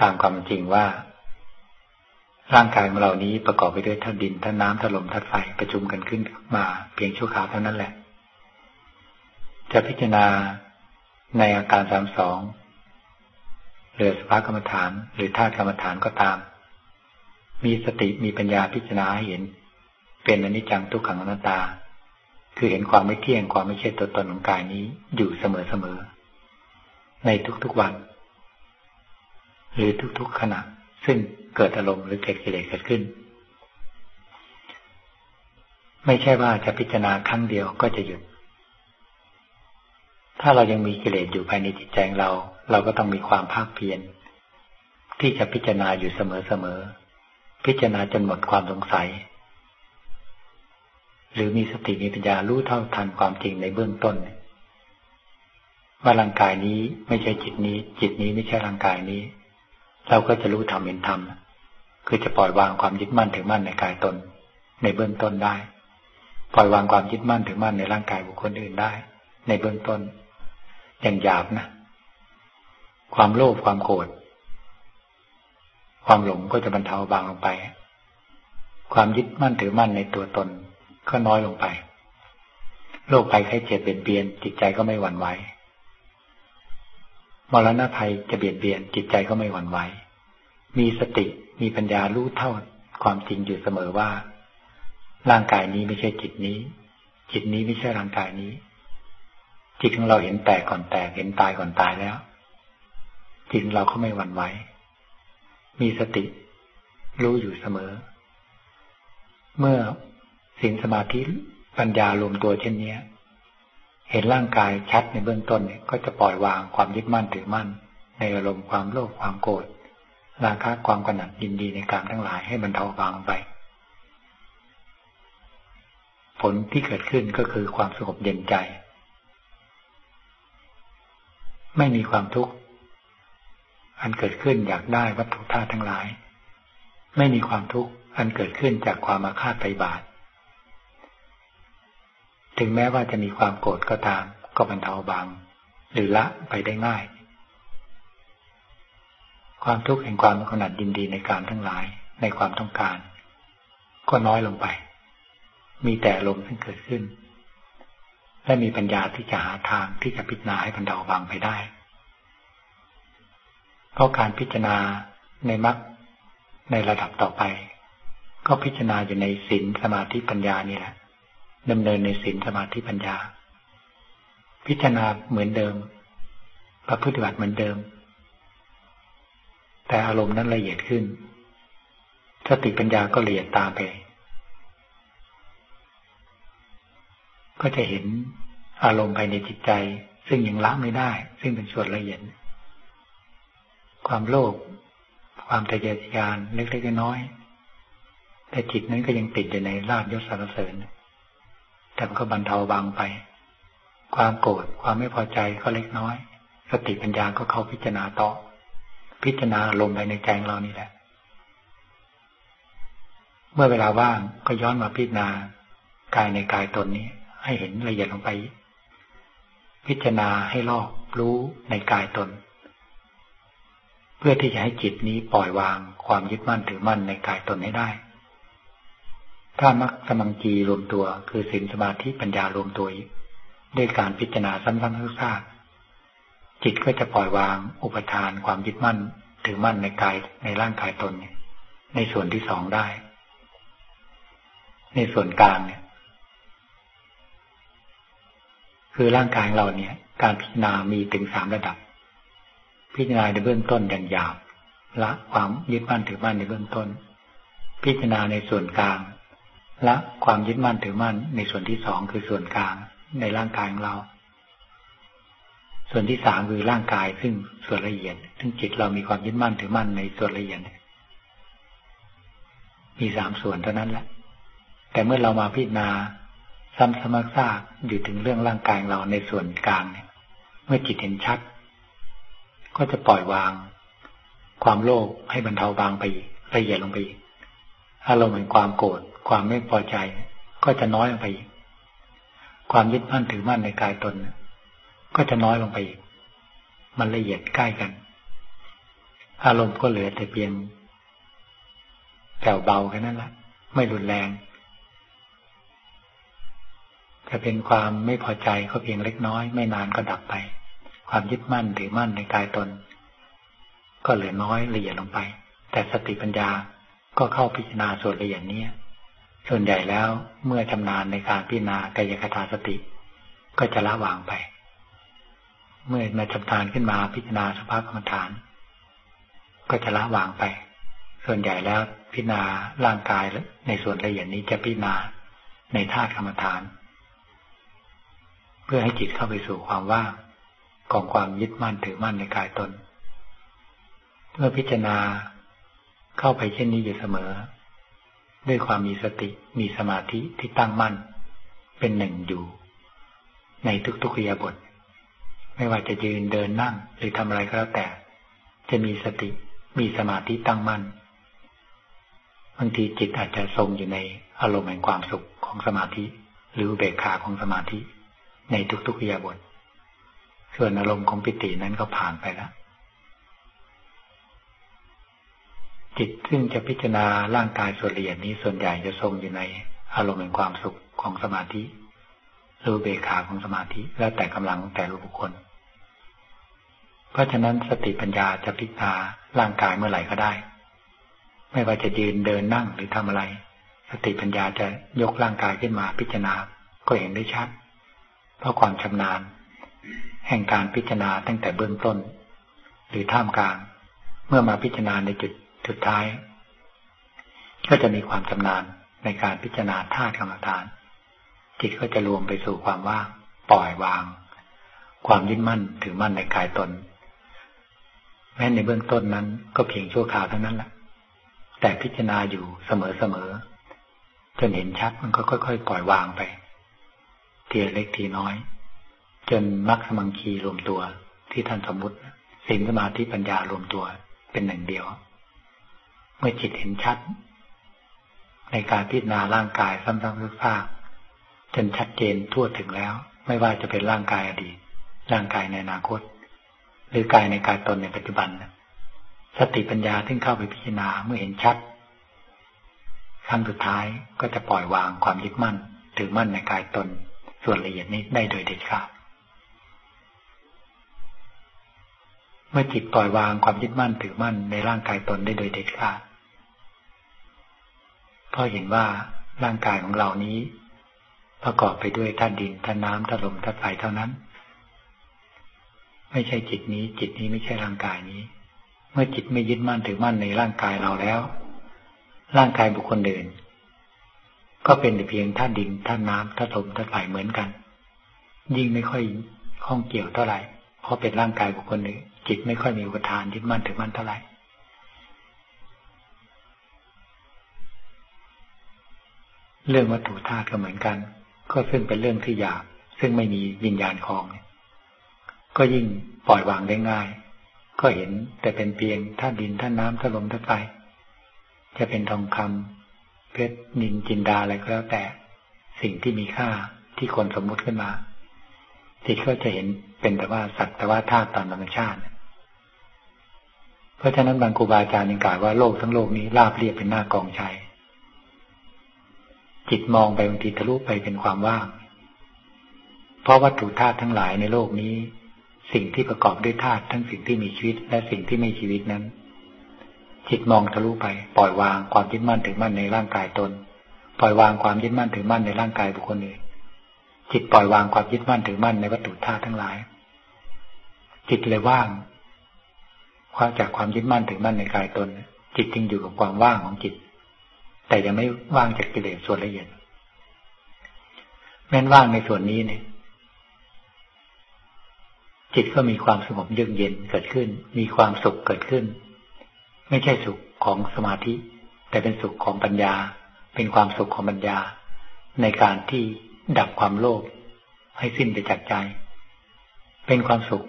ตามความจริงว่า ร่างกายของเรานี้ประกอบไปด้วยธาตุดินธาตุน้ำธาตุลมธาตุไฟประชุมกันขึ้นมา เพียงชั่วคราวเท่านั้นแหละ จะพิจารณาในอาการสามสองหรือสภากรรมฐาน หรือธาตุกรรมฐานก็ตาม มีสติมีปัญญาพิจารณาเห็น เป็นอนิจจังทุกขังอนัตตา คือเห็นความไม่เที่ยงความไม่ใช่ตัวตนของกายนี้อยู่เสมอๆในทุกๆวัน หรือทุกๆขณะ ซึ่งเกิดอารมณ์หรือเกิดกิเลสเกิดขึ้น ไม่ใช่ว่าจะพิจารณาครั้งเดียวก็จะหยุด ถ้าเรายังมีกิเลสอยู่ภายในจิตใจเรา เราก็ต้องมีความภาคเพียรที่จะพิจารณาอยู่เสมอๆ พิจารณาจนหมดความสงสัย หรือมีสติมีปัญญารู้เท่าทันความจริงในเบื้องต้นว่าร่างกายนี้ไม่ใช่จิตนี้ จิตนี้ไม่ใช่ร่างกายนี้ เราก็จะรู้ธรรมเห็นธรรมคือจะปล่อยวางความยึดมั่นถือมั่นในกายตน ในเบื้องต้นได้ ปล่อยวางความยึดมั่นถือมั่นในร่างกายบุคคลอื่นได้ ในเบื้องต้นอย่างหยาบนะ ความโลภความโกรธ ความหลงก็จะบรรเทาบางลงไป ความยึดมั่นถือมั่นในตัวตนก็น้อยลงไป โรคภัยไข้เจ็บเปลี่ยนเปลี่ยน จิตใจก็ไม่หวั่นไหวมรณะภัยจะเบียดเบียน จิตใจก็ไม่หวั่นไหว มีสติมีปัญญารู้เท่าความจริงอยู่เสมอว่า ร่างกายนี้ไม่ใช่จิตนี้ จิตนี้ไม่ใช่ร่างกายนี้ จิตของเราเห็นแตกก่อนแตกเห็นตายก่อนตายแล้วจิตเราก็ไม่หวั่นไหว มีสติ รู้อยู่เสมอ เมื่อสินสมาธิปัญญารวมตัวเช่นนี้เห็นร่างกายชัดในเบื้องต้นเนี่ยก็จะปล่อยวางความยึดมั่นถือมั่น ในอารมณ์ความโลภความโกรธราคะความกำหนัดยินดีในการทั้งหลายให้มันเทาบางไป ผลที่เกิดขึ้นก็คือความสงบเย็นใจ ไม่มีความทุกข์ อันเกิดขึ้นอยากได้วัตถุธาตุทั้งหลาย ไม่มีความทุกข์อันเกิดขึ้นจากความมาฆาตไปบาท ถึงแม้ว่าจะมีความโกรธก็ตาม ก็บรรเทาบางหรือละไปได้ง่าย ความทุกข์แห่งความขนาดยินดีในการทั้งหลายในความต้องการ ก็น้อยลงไป มีแต่ลมที่เกิดขึ้น และมีปัญญาที่จะหาทางที่จะพิจารณาให้บรรเทาบางไปได้ เพราะการพิจารณาในมรรคในระดับต่อไป ก็พิจารณาอยู่ในศีลสมาธิปัญญานี่แหละดำเนินในศีลสมาธิปัญญา พิจารณาเหมือนเดิม ประพฤติบัติเหมือนเดิม แต่อารมณ์นั้นละเอียดขึ้น สติปัญญาก็ละเอียดตามไป ก็จะเห็นอารมณ์ภายในจิตใจ ซึ่งยังละไม่ได้ ซึ่งเป็นส่วนละเอียด ความโลภความทะเยอทะยานเล็กๆน้อยๆแต่จิตนั้นก็ยังติดอยู่ในลาบยศสารเสริญแต่มันก็บรรเทาบางไป ความโกรธความไม่พอใจก็เล็กน้อย สติปัญญาก็เข้าพิจารณาต่อ พิจารณาลมไปในใจเรานี่แหละ เมื่อเวลาว่างก็ย้อนมาพิจารณากายในกายตนนี้ ให้เห็นละเอียดลงไป พิจารณาให้รอบรู้ในกายตน เพื่อที่จะให้จิตนี้ปล่อยวางความยึดมั่นถือมั่นในกายตนให้ได้ ถ้ามักสมังจีรวมตัว คือสินสมาธิปัญญารวมตัวด้วยการพิจารณาซ้ำๆซากๆจิตก็จะปล่อยวางอุปทานความยึดมั่นถือมั่นในกายในร่างกายตนในส่วนที่สองได้ ในส่วนกลางเนี่ย คือร่างกายเราเนี่ย การพิจารณามีถึงสามระดับ พิจารณาในเบื้องต้นอย่างหยาบละความยึดมั่นถือมั่นในเบื้องต้น พิจารณาในส่วนกลางละความยึดมั่นถือมั่นในส่วนที่สองคือส่วนกลางในร่างกายของเรา ส่วนที่สามคือร่างกายซึ่งส่วนละเอียด ซึ่งจิตเรามีความยึดมั่นถือมั่นในส่วนละเอียด มีสามส่วนเท่านั้นแหละ แต่เมื่อเรามาพิจารณาซ้ำๆซากอยู่ถึงเรื่องร่างกายเราในส่วนกลางเนี่ย เมื่อจิตเห็นชัด ก็จะปล่อยวาง ความโลภให้บรรเทาบางไปละเอียดลงไปอีกอารมณ์แห่งความโกรธความไม่พอใจ ก็จะน้อยลงไปอีกความยึดมั่นถือมั่นในกายตนก็จะน้อยลงไปอีกมันละเอียดใกล้กัน อารมณ์ก็เหลือแต่เพียงแผ่วเบาแค่นั้นละไม่รุนแรงจะเป็นความไม่พอใจก็เพียงเล็กน้อย ไม่นานก็ดับไป ความยึดมั่นถือมั่นในกายตน ก็เหลือน้อยละเอียดลงไป แต่สติปัญญาก็เข้าพิจารณาส่วนละเอียดนี้ส่วนใหญ่แล้วเมื่อชำนาญในการพิจารณากายคตาสติ ก็จะละวางไป เมื่อมาชำนาญขึ้นมาพิจารณาสภาพกรรมฐาน ก็จะละวางไป ส่วนใหญ่แล้วพิจารณาร่างกายในส่วนละเอียดนี้จะพิจารณาในธาตุกรรมฐาน เพื่อให้จิตเข้าไปสู่ความว่าง ของความยึดมั่นถือมั่นในกายตน เมื่อพิจารณาเข้าไปเช่นนี้อยู่เสมอ ด้วยความมีสติมีสมาธิที่ตั้งมั่น เป็นหนึ่งอยู่ ในทุกๆขยบท ไม่ว่าจะยืนเดินนั่งหรือทำอะไรก็แล้วแต่ จะมีสติมีสมาธิตั้งมั่นบางทีจิตอาจจะทรงอยู่ในอารมณ์แห่งความสุขของสมาธิ หรือเบกขาของสมาธิ ในทุกๆขยบท ส่วนอารมณ์ของปิตินั้นก็ผ่านไปแล้ว จิตซึ่งจะพิจารณาร่างกายส่วนละเอียดนี้ส่วนใหญ่จะทรงอยู่ในอารมณ์แห่งความสุขของสมาธิรูเบขาของสมาธิ แล้วแต่กำลังแต่ละบุคคล เพราะฉะนั้นสติปัญญาจะพิจารณาร่างกายเมื่อไหร่ก็ได้ ไม่ว่าจะยืนเดินนั่งหรือทำอะไร สติปัญญาจะยกร่างกายขึ้นมาพิจารณาก็เห็นได้ชัด เพราะความชำนาญ แห่งการพิจารณาตั้งแต่เบื้องต้น หรือท่ามกลาง เมื่อมาพิจารณาในจุดสุดท้าย ก็จะมีความชำนาญในการพิจารณาธาตุกรรมฐาน จิตก็จะรวมไปสู่ความว่างปล่อยวาง ความยึดมั่นถือมั่นในกายตน แม้ในเบื้องต้นนั้นก็เพียงชั่วคราวเท่านั้นแหละแต่พิจารณาอยู่เสมอๆจนเห็นชัดมันก็ค่อยๆปล่อยวางไป เทียเล็กทีน้อย จนมรรคสมังคีรวมตัว ที่ท่านสมมติสิ่งสมาธิปัญญารวมตัวเป็นหนึ่งเดียว เมื่อจิตเห็นชัด ในการพิจารณาร่างกายซ้ำๆซากๆจนชัดเจนทั่วถึงแล้ว ไม่ว่าจะเป็นร่างกายอดีต ร่างกายในอนาคต หรือกายในกายตนในปัจจุบันสติปัญญาที่เข้าไปพิจารณาเมื่อเห็นชัดขั้นสุดท้ายก็จะปล่อยวางความยึดมั่นถือมั่นในกายตนส่วนละเอียดนี้ได้โดยเด็ดขาด มื่อจิตปล่อยวางความยึดมั่นถือมั่นในร่างกายตนได้โดยเด็ดขาดเพราะเห็นว่าร่างกายของเรานี้ ประกอบไปด้วยธาตุดินธาตุน้ำธาตุลมธาตุไฟเท่านั้น ไม่ใช่จิตนี้ จิตนี้ไม่ใช่ร่างกายนี้ เมื่อจิตไม่ยึดมั่นถือมั่นในร่างกายเราแล้ว ร่างกายบุคคลอื่น ก็เป็นแต่เพียงธาตุดินธาตุน้ำธาตุลมธาตุไฟเหมือนกัน ยิ่งไม่ค่อยข้องเกี่ยวเท่าไหร่เพราะเป็นร่างกายบุคคลหนึ่ง จิตไม่ค่อยมีอุปทานยึดมั่นถือมั่นเท่าไหร่เรื่องวัตถุธาตุก็เหมือนกัน ก็ซึ่งเป็นเรื่องที่หยาบซึ่งไม่มีวิญญาณคลองก็ยิ่งปล่อยวางได้ง่าย ก็เห็นแต่เป็นเพียงธาตุดินธาตุน้ำธาตุลมธาตุไฟจะเป็นทองคำเพชรนินจินดาอะไรก็แล้วแต่ สิ่งที่มีค่าที่คนสมมุติขึ้นมาจิตก็จะเห็นเป็นแต่ว่าสัตว์แต่ว่าธาตุตามธรรมชาติ เพราะฉะนั้นบางครูบาอาจารย์ยังกล่าวว่าโลกทั้งโลกนี้ราบเรียบเป็นหน้ากองชัยจิตมองไปบางทีทะลุไปเป็นความว่าง เพราะวัตถุธาตุทั้งหลายในโลกนี้ สิ่งที่ประกอบด้วยธาตุทั้งสิ่งที่มีชีวิต และสิ่งที่ไม่ชีวิตนั้น จิตมองทะลุไปปล่อยวางความยึดมั่นถือมั่นในร่างกายตน ปล่อยวางความยึดมั่นถือมั่นในร่างกายบุคคลอื่นจิตปล่อยวางความยึดมั่นถือมั่นในวัตถุธาตุทั้งหลาย จิตเลยว่าง ความจากความยึดมั่นถึงมั่นในกายตน จิตจึงอยู่กับความว่างของจิต แต่ยังไม่ว่างจากกิเลสส่วนละเอียดแม้นว่างในส่วนนี้เนี่ย จิตก็มีความสงบเยือกเย็นเกิดขึ้น มีความสุขเกิดขึ้น ไม่ใช่สุขของสมาธิ แต่เป็นสุขของปัญญา เป็นความสุขของปัญญา ในการที่ดับความโลภให้สิ้นไปจากใจ เป็นความสุข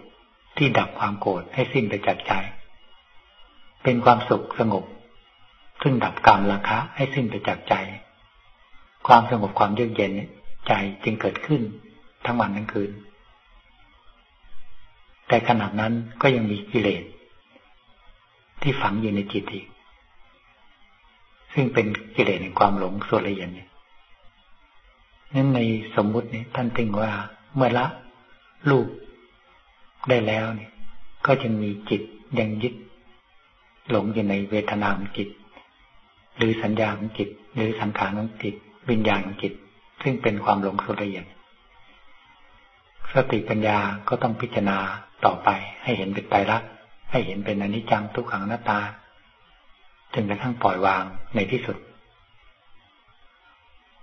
ที่ดับความโกรธให้สิ้นไปจากใจ เป็นความสุขสงบ ซึ่งดับกามราคะ ให้สิ้นไปจากใจ ความสงบความเยือกเย็นใจจึงเกิดขึ้นทั้งวันทั้งคืน แต่ขณะนั้นก็ยังมีกิเลสที่ฝังอยู่ในจิตอีก ซึ่งเป็นกิเลสในความหลงส่วนละเอียดเนี่ยนั้นในสมมุตินี้ท่านตึงว่าเมื่อละรูปได้แล้วเนี่ย ก็จึงมีจิตยังยึด หลงอยู่ในเวทนาของจิต หรือสัญญาของจิต หรือสังขารของจิต วิญญาณของจิต ซึ่งเป็นความหลงสุดละเอียดสติปัญญาก็ต้องพิจารณาต่อไป ให้เห็นเป็นไตรลักษณ์ให้เห็นเป็นอนิจจังทุกขังหน้าตาจนกระทั่งปล่อยวางในที่สุด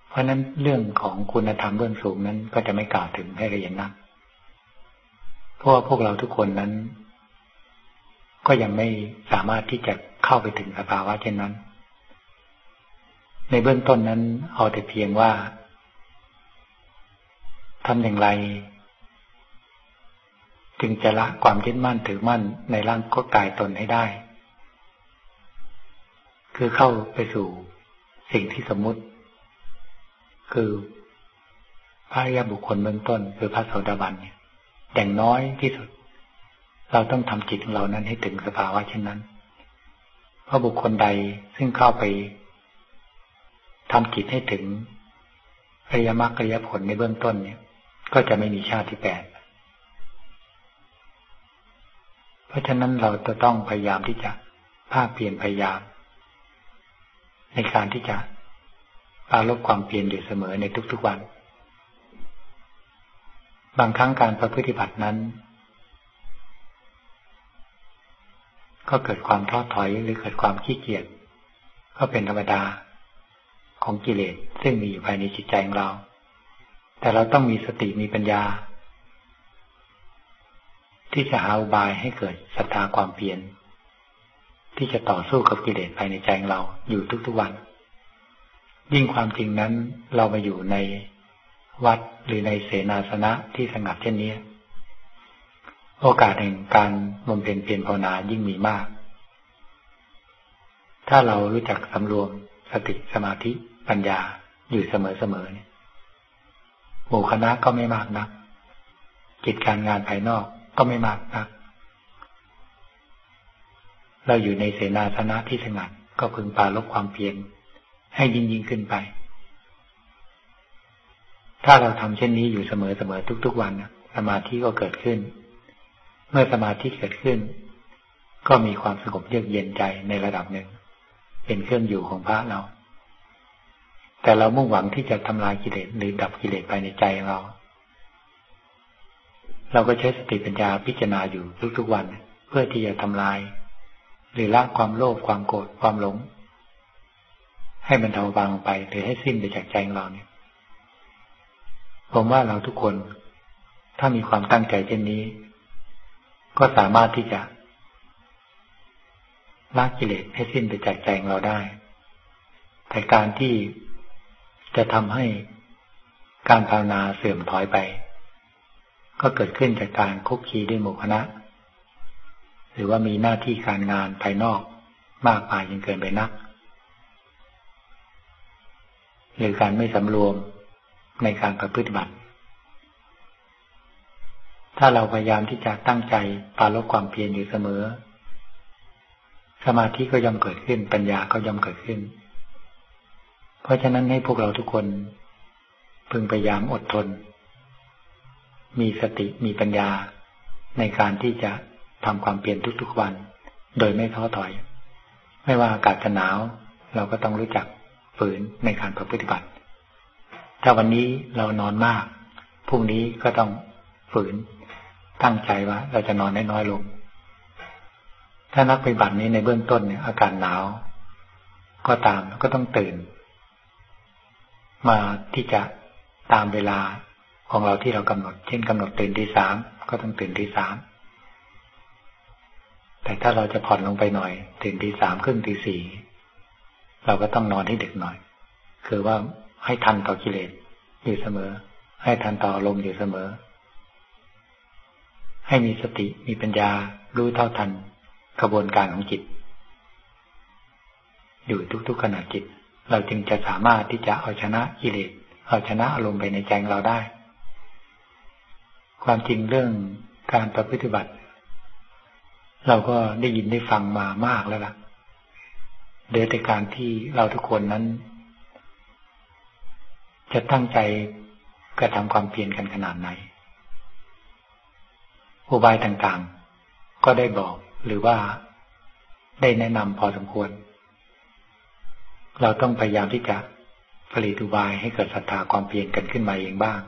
เพราะนั้นเรื่องของคุณธรรมเบื้องสูงนั้นก็จะไม่กล่าวถึงให้ละเอียดนักเพราะว่าพวกเราทุกคนนั้น ก็ยังไม่สามารถที่จะเข้าไปถึงสภาวะเช่นนั้น ในเบื้องต้นนั้น เอาแต่เพียงว่าทำอย่างไร จึงจะละความยึดมั่นถือมั่นในร่างก็กายตนให้ได้ คือเข้าไปสู่สิ่งที่สมมุติ คือพระยาบุคคลเบื้องต้น คือพระโสดาบันเนี่ยอย่างน้อยที่สุด เราต้องทำจิตของเรานั้นให้ถึงสภาวะเช่นนั้น เพราะบุคคลใดซึ่งเข้าไปทำจิตให้ถึงอริยมรรคอริยผลในเบื้องต้นเนี่ย ก็จะไม่มีชาติที่แปดเพราะฉะนั้นเราจะต้องพยายามที่จะภาคเปลี่ยนพยายาม ในการที่จะปาลบความเปลี่ยนอยู่เสมอในทุกๆวัน บางครั้งการประพฤติบัตินั้น ก็เกิดความท้อถอยหรือเกิดความขี้เกียจก็เป็นธรรมดาของกิเลสซึ่งมีอยู่ภายในจิตใจของเรา แต่เราต้องมีสติมีปัญญา ที่จะหาอุบายให้เกิดศรัทธาความเปลี่ยนที่จะต่อสู้กับกิเลสภายในใจของเราอยู่ทุกๆวัน ยิ่งความจริงนั้นเรามาอยู่ในวัดหรือในเสนาสนะที่สงัดเช่นนี้ โอกาสแห่งการบำเพ็ญเพียรภาวนายิ่งมีมาก ถ้าเรารู้จักสำรวมสติสมาธิปัญญาอยู่เสมอๆเนี่ยหมู่คณะก็ไม่มากนัก กิจการงานภายนอกก็ไม่มากนัก เราอยู่ในเสนาสนะที่สงัดก็พึงปาลบความเพียรให้ยิ่งยิ่งขึ้นไป ถ้าเราทำเช่นนี้อยู่เสมอๆทุก ๆ วันสมาธิก็เกิดขึ้น เมื่อสมาธิเกิดขึ้น ก็มีความสงบเยือกเย็นใจในระดับหนึ่ง เป็นเครื่องอยู่ของพระเรา แต่เรามุ่งหวังที่จะทำลายกิเลสหรือดับกิเลสไปในใจเรา เราก็ใช้สติปัญญาพิจารณาอยู่ทุกๆวัน เพื่อที่จะทำลาย หรือละความโลภความโกรธความหลง ให้มันเทาบางไปหรือให้สิ้นไปจากใจของเราเนี่ยผมว่าเราทุกคนถ้ามีความตั้งใจเช่นนี้ ก็สามารถที่จะละกิเลสให้สิ้นไปจากใจของเราได้ แต่การที่จะทำให้การภาวนาเสื่อมถอยไป ก็เกิดขึ้นจากการคุกคีด้วยหมู่คณะ หรือว่ามีหน้าที่การงานภายนอกมากมายยังเกินไปนัก หรือการไม่สำรวมในการประพฤติบัติ ถ้าเราพยายามที่จะตั้งใจปาลบความเพียรอยู่เสมอ สมาธิก็ย่อมเกิดขึ้น ปัญญาก็ย่อมเกิดขึ้น เพราะฉะนั้นให้พวกเราทุกคน พึงพยายามอดทน มีสติมีปัญญาในการที่จะทำความเปลี่ยนทุกๆวัน โดยไม่ท้อถอย ไม่ว่าอากาศจะหนาว เราก็ต้องรู้จักฝืนในการประพฤติบัติ ถ้าวันนี้เรานอนมากพรุ่งนี้ก็ต้องฝืน ตั้งใจว่า เราจะนอนน้อยลง ถ้านักปฏิบัตินี้ในเบื้องต้นเนี่ย อากาศหนาว ก็ตามก็ต้องตื่น มาที่จะตามเวลาของเราที่เรากำหนด เช่นกำหนดตื่นที่สามก็ต้องตื่นที่สามแต่ถ้าเราจะผ่อนลงไปหน่อย ตื่นที่สามครึ่งที่สี่เราก็ต้องนอนให้ดึกหน่อย คือว่าให้ทันต่อกิเลสอยู่เสมอ ให้ทันต่อลมอยู่เสมอ ให้มีสติมีปัญญารู้เท่าทันกระบวนการของจิต อยู่ทุกๆขณะจิต เราจึงจะสามารถที่จะเอาชนะกิเลสเอาชนะอารมณ์ไปในใจเราได้ ความจริงเรื่องการประพฤติบัติ เราก็ได้ยินได้ฟังมามากแล้วล่ะเดือแต่การที่เราทุกคนนั้น จะตั้งใจกระทำความเพียรกันขนาดไหน อุบายต่างๆ ก็ได้บอกหรือว่าได้แนะนำพอสมควร เราต้องพยายามที่จะผลิตอุบายให้เกิดศรัทธาความเพียรกันขึ้นมาเองบ้าง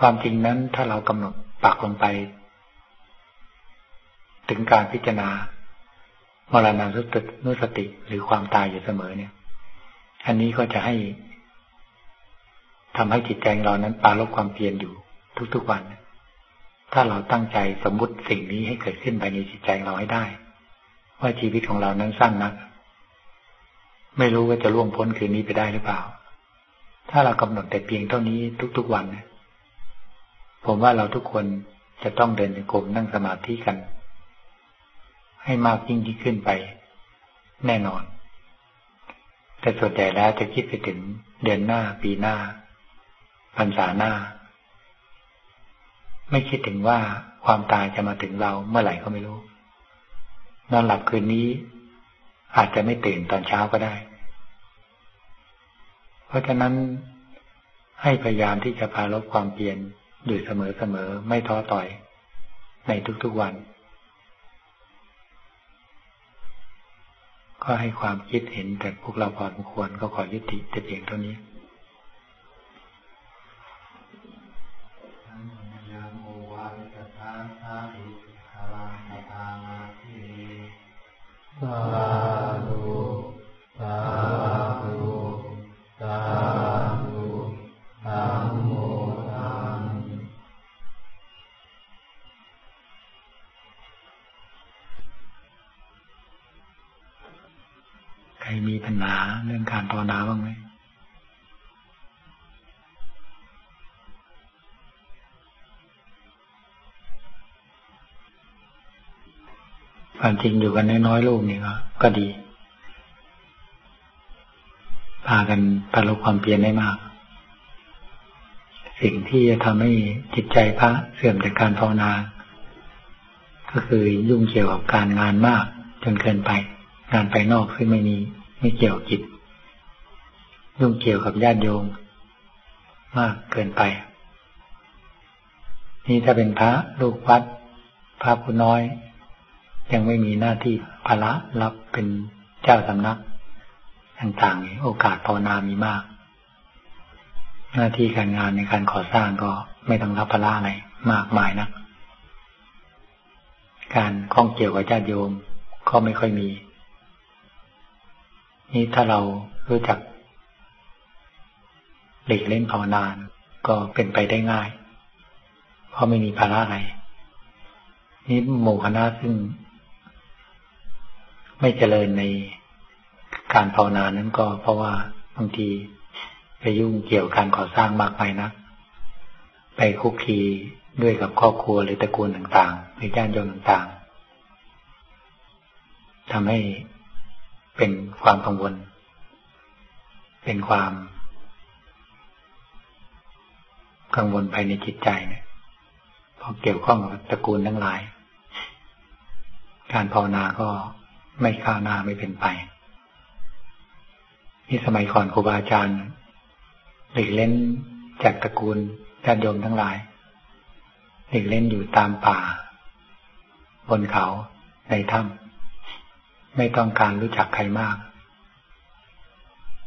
ความจริงนั้นถ้าเรากำหนดปักลงไป ถึงการพิจารณามรณานุสตินุสติหรือความตายอยู่เสมอเนี่ย อันนี้ก็จะให้ทำให้จิตใจเรานั้นปาลบความเพียรอยู่ทุกๆวัน ถ้าเราตั้งใจสมมติสิ่งนี้ให้เกิดขึ้นภายในจิตใจเราให้ได้ ว่าชีวิตของเรานั้นสั้นนัก ไม่รู้ว่าจะล่วงพ้นคืนนี้ไปได้หรือเปล่า ถ้าเรากำหนดแต่เพียงเท่านี้ทุกๆวันผมว่าเราทุกคนจะต้องเดินในกรมนั่งสมาธิกัน ให้มากยิ่งยิ่งขึ้นไป แน่นอน แต่ส่วนใหญ่แล้วจะคิดไปถึงเดือนหน้าปีหน้าพรรษาหน้า ไม่คิดถึงว่าความตายจะมาถึงเราเมื่อไหร่ก็ไม่รู้ นอนหลับคืนนี้ อาจจะไม่ตื่นตอนเช้าก็ได้ เพราะฉะนั้นให้พยายามที่จะพาลบความเปลี่ยนอยู่เสมอๆไม่ท้อต่อย ในทุกๆวัน ก็ให้ความคิดเห็นแต่พวกเราพอสมควรก็ขอยุติแต่เพียงเท่านี้ สาธุสาธุสาธุสัมโมทังใครมีปัญหาเรื่องการภาวนาบ้างไหม ความจริงอยู่กันน้อยๆลูกนี่ก็ก็ดี พากันปรลความเพียรได้มาก สิ่งที่จะทำให้จิตใจพระเสื่อมจากการภาวนา ก็คือยุ่งเกี่ยวกับการงานมาก จนเกินไป งานไปนอกซึ่งไม่มีไม่เกี่ยวจิตยุ่งเกี่ยวกับญาติโยมมากเกินไป นี่ถ้าเป็นพระลูกวัดพระผู้น้อย ยังไม่มีหน้าที่ภาระรับเป็นเจ้าสำนัก ต่างๆโอกาสภาวนามีมาก หน้าที่การงานในการก่อสร้างก็ไม่ต้องรับภาระอะไรมากมายนัก การข้องเกี่ยวกับญาติโยมก็ไม่ค่อยมี นี่ถ้าเรารู้จักหลีกเล่นภาวนาก็เป็นไปได้ง่าย เพราะไม่มีภาระอะไร นี่หมู่คณะซึ่ง ไม่เจริญในการภาวนานั้นก็เพราะว่าบางทีไปยุ่งเกี่ยวการก่อสร้างมากไปนักไปคุกคีด้วยกับครอบครัวหรือตระกูลต่างๆหรือญาติโยมต่างๆทำให้เป็นความกังวล เป็นความ กังวลภายในจิตใจเนี่ยพอเกี่ยวข้องกับตระกูลทั้งหลาย การภาวนาก็ ไม่ข้าวหน้าไม่เป็นไปนี่สมัยก่อนครูบาอาจารย์หลีกเล่นจากตระกูลญาติโยมทั้งหลายหลีกเล่นอยู่ตามป่า บนเขาในถ้ำไม่ต้องการรู้จักใครมาก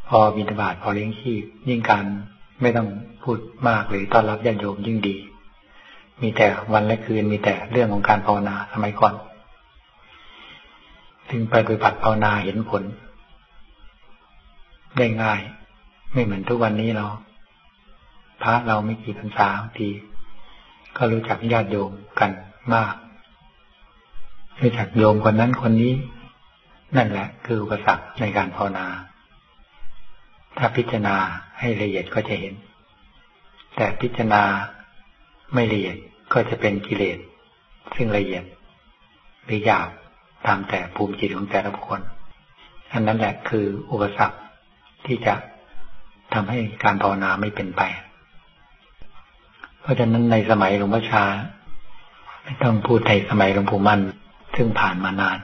พอบิณฑบาตพอเลี้ยงชีพยิ่งการไม่ต้องพูดมากหรือต้อนรับญาติโยมยิ่งดี มีแต่วันและคืนมีแต่เรื่องของการภาวนาสมัยก่อน ถึงไปปฏิบัติภาวนาเห็นผล ได้ง่าย ไม่เหมือนทุกวันนี้เราพระเราไม่กี่พรรษาที ก็รู้จักญาติโยมกันมากรู้จักโยมคนนั้นคนนี้ นั่นแหละ คืออุปสรรคในการภาวนา ถ้าพิจารณาให้ละเอียดก็จะเห็น แต่พิจารณาไม่ละเอียดก็จะเป็นกิเลสซึ่งละเอียดหรือหยาบ ตามแต่ภูมิจิตของแต่ละบุคคลอันนั้นแหละคืออุปสรรคที่จะทำให้การภาวนาไม่เป็นไป เพราะฉะนั้นในสมัยหลวงพ่อชา ไม่ต้องพูดในสมัยหลวงปู่มั่น ซึ่งผ่านมานาน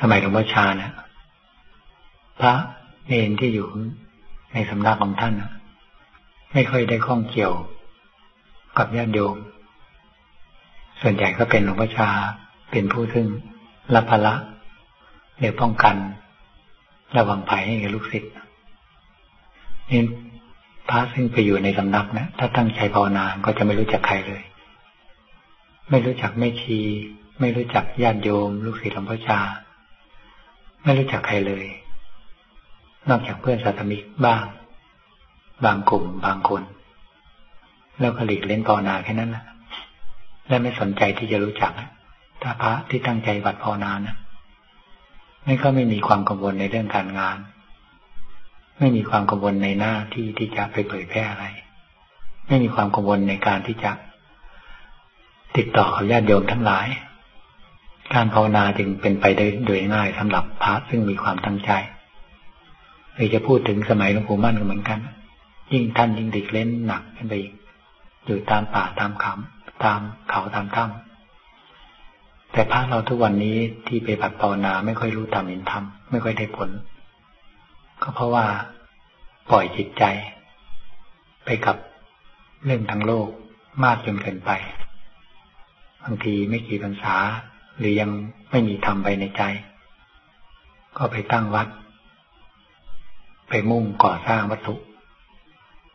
สมัยหลวงพ่อชาเนี่ยพระเนนที่อยู่ในสำนักของท่านไม่ค่อยได้ข้องเกี่ยวกับญาติโยม ส่วนใหญ่ก็เป็นหลวงพ่อชาเป็นผู้ซึ่ง รับภาระหรือป้องกัน ระวังภัยให้กับลูกศิษย์นี่พระซึ่งไปอยู่ในสำนักนะถ้าตั้งใจภาวนาก็จะไม่รู้จักใครเลย ไม่รู้จักแม่ชี ไม่รู้จักญาติโยม ลูกศิษย์หลวงพ่อชา ไม่รู้จักใครเลย นอกจากเพื่อนสาธมิกบ้าง บางกลุ่ม บางคน แล้วก็หลีกเล่นภาวนาแค่นั้นนะและไม่สนใจที่จะรู้จักนะ ถ้าพระที่ตั้งใจบัดภาวนานะไม่ก็ไม่มีความกังวลในเรื่องการงาน ไม่มีความกังวลในหน้าที่ที่จะไปเผยแพร่อะไร ไม่มีความกังวลในการที่จะติดต่อกับญาติโยมทั้งหลาย การภาวนาจึงเป็นไปได้โดยง่ายสำหรับพระซึ่งมีความตั้งใจหรือจะพูดถึงสมัยหลวงปู่มั่นก็เหมือนกัน ยิ่งท่านยิ่งดิกเล่นหนักขึ้นไปอีกอยู่ตามป่าตามเขาตามเขาตามถ้ำ แต่พระเราทุกวันนี้ที่ไปบัตรภาวนาไม่ค่อยรู้ตามเห็นธรรมไม่ค่อยได้ผล ก็เพราะว่าปล่อยจิตใจ ไปกับเรื่องทางโลกมากจนเกินไป บางทีไม่กี่พรรษา หรือยังไม่มีธรรมไปในใจ ก็ไปตั้งวัด ไปมุ่งก่อสร้างวัตถุ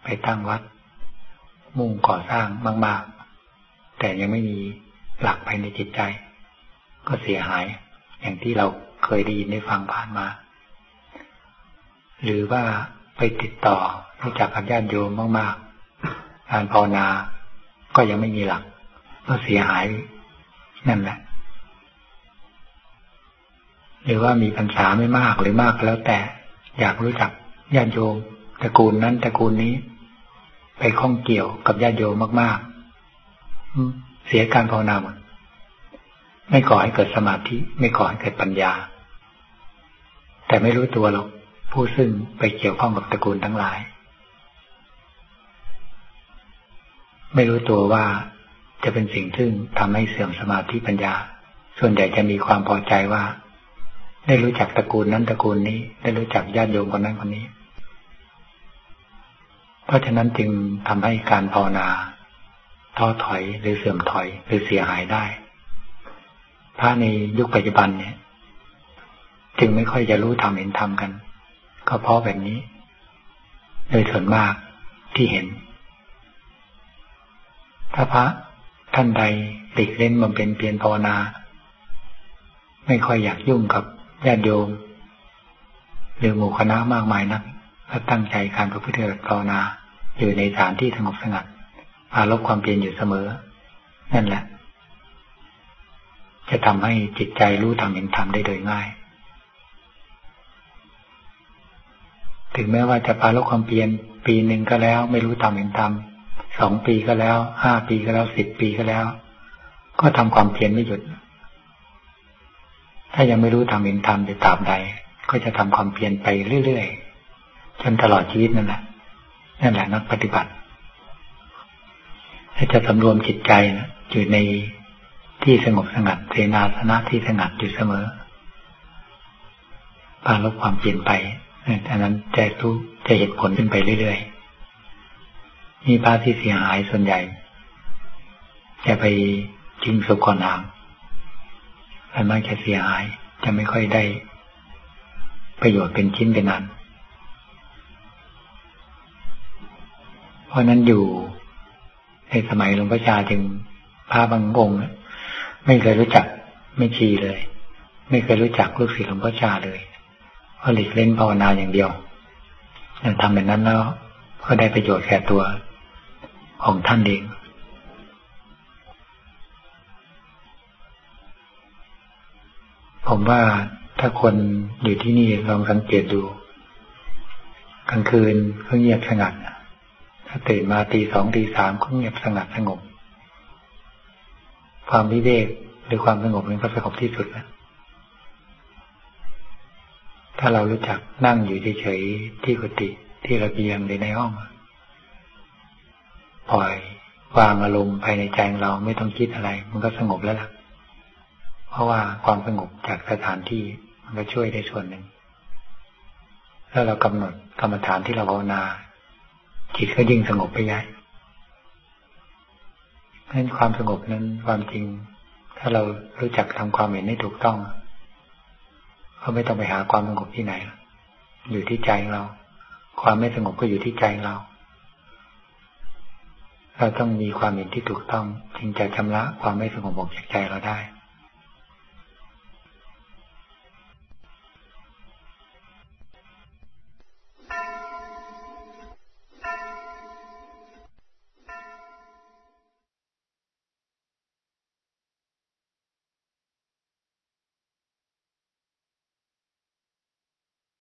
ไปตั้งวัด มุ่งก่อสร้างมาก ๆ แต่ยังไม่มีหลักภายในจิตใจ ก็เสียหาย อย่างที่เราเคยได้ยินได้ฟังผ่านมา หรือว่าไปติดต่อรู้จักกับญาติโยมมากๆการภาวนาก็ยังไม่มีหลัก ก็เสียหายนั่นแหละ หรือว่ามีพรรษาไม่มากหรือมากแล้วแต่อยากรู้จักญาติโยมตระกูลนั้นตระกูลนี้ ไปข้องเกี่ยวกับญาติโยมมากๆเสียการภาวนาหมด ไม่ก่อให้เกิดสมาธิ ไม่ก่อให้เกิดปัญญา แต่ไม่รู้ตัวหรอกผู้ซึ่งไปเกี่ยวข้องกับตระกูลทั้งหลาย ไม่รู้ตัวว่าจะเป็นสิ่งซึ่งทำให้เสื่อมสมาธิปัญญา ส่วนใหญ่จะมีความพอใจว่า ได้รู้จักตระกูลนั้นตระกูลนี้ ได้รู้จักญาติโยมคนนั้นคนนี้ เพราะฉะนั้นจึงทำให้การภาวนาท้อถอยหรือเสื่อมถอยหรือเสียหายได้ พระในยุคปัจจุบันเนี่ยจึงไม่ค่อยจะรู้ธรรมเห็นธรรมกัน ก็เพราะแบบนี้โดยส่วนมากที่เห็น ถ้าพระท่านใดติดเล่นมันเป็นเพียนภาวนา ไม่ค่อยอยากยุ่งกับญาติโยม หรือหมู่คณะมากมายนักและตั้งใจการประพฤติภาวนา อยู่ในสถานที่สงบสงัดอาลบความเพียรอยู่เสมอ นั่นแหละ จะทำให้จิตใจรู้ธรรมเห็นธรรมได้โดยง่าย ถึงแม้ว่าจะปาลบความเพียรปีหนึ่งก็แล้ว ไม่รู้ธรรมเห็นธรรมสองปีก็แล้วห้าปีก็แล้วสิบปีก็แล้ว ก็ทำความเพียรไม่หยุด ถ้ายังไม่รู้ธรรมเห็นธรรมจะตาบใด ก็จะทำความเพียรไปเรื่อยๆจนตลอดชีวิตนั่นแหละนั่นแหละนักปฏิบัติถ้าจะสำรวมจิตใจนะอยู่ใน ที่สงบสงัดเสนาสนะที่สงัดอยู่เสมอปาลบความเปลี่ยนไปอันนั้นจะรู้จะเห็นผลขึ้นไปเรื่อยๆมีพระที่เสียหายส่วนใหญ่ จะไปจิงสุกอนามอันมากจะเสียหาย จะไม่ค่อยได้ ประโยชน์เป็นชิ้นเป็นอันเพราะนั้นอยู่ในสมัยหลวงพ่อชาจึงพระบางองค์ ไม่เคยรู้จักไม่ชีเลย ไม่เคยรู้จักลูกศิษย์หลวงพ่อชาเลยเพราหลีกเล่นภาวนาอย่างเดียวทำแบบนั้นแล้วก็ได้ประโยชน์แก่ตัวของท่านเองผมว่าถ้าคนอยู่ที่นี่ลองสังเกตดูกลางคืนก็เงียบสงัด ถ้าตื่นมาตีสองตีสามก็เงียบสงัดสงบ ความวิเวกหรือความสงบนั้นก็สงบที่สุดแล้วถ้าเรารู้จักนั่งอยู่เฉยๆที่กุฏิที่ระเบียงหรือในห้องปล่อยวางอารมณ์ภายในใจเราไม่ต้องคิดอะไร มันก็สงบแล้วล่ะ เพราะว่าความสงบจากสถานที่มันก็ช่วยได้ส่วนหนึ่งถ้าเรากำหนดกรรมฐานที่เราภาวนา จิตก็ยิ่งสงบไปใหญ่ เพราะฉะนั้นความสงบนั้นความจริง ถ้าเรารู้จักทำความเห็นให้ถูกต้องก็ไม่ต้องไปหาความสงบที่ไหน อยู่ที่ใจเรา ความไม่สงบก็อยู่ที่ใจเรา เราต้องมีความเห็นที่ถูกต้อง จึงจะชำระความไม่สงบออกจากใจเราได้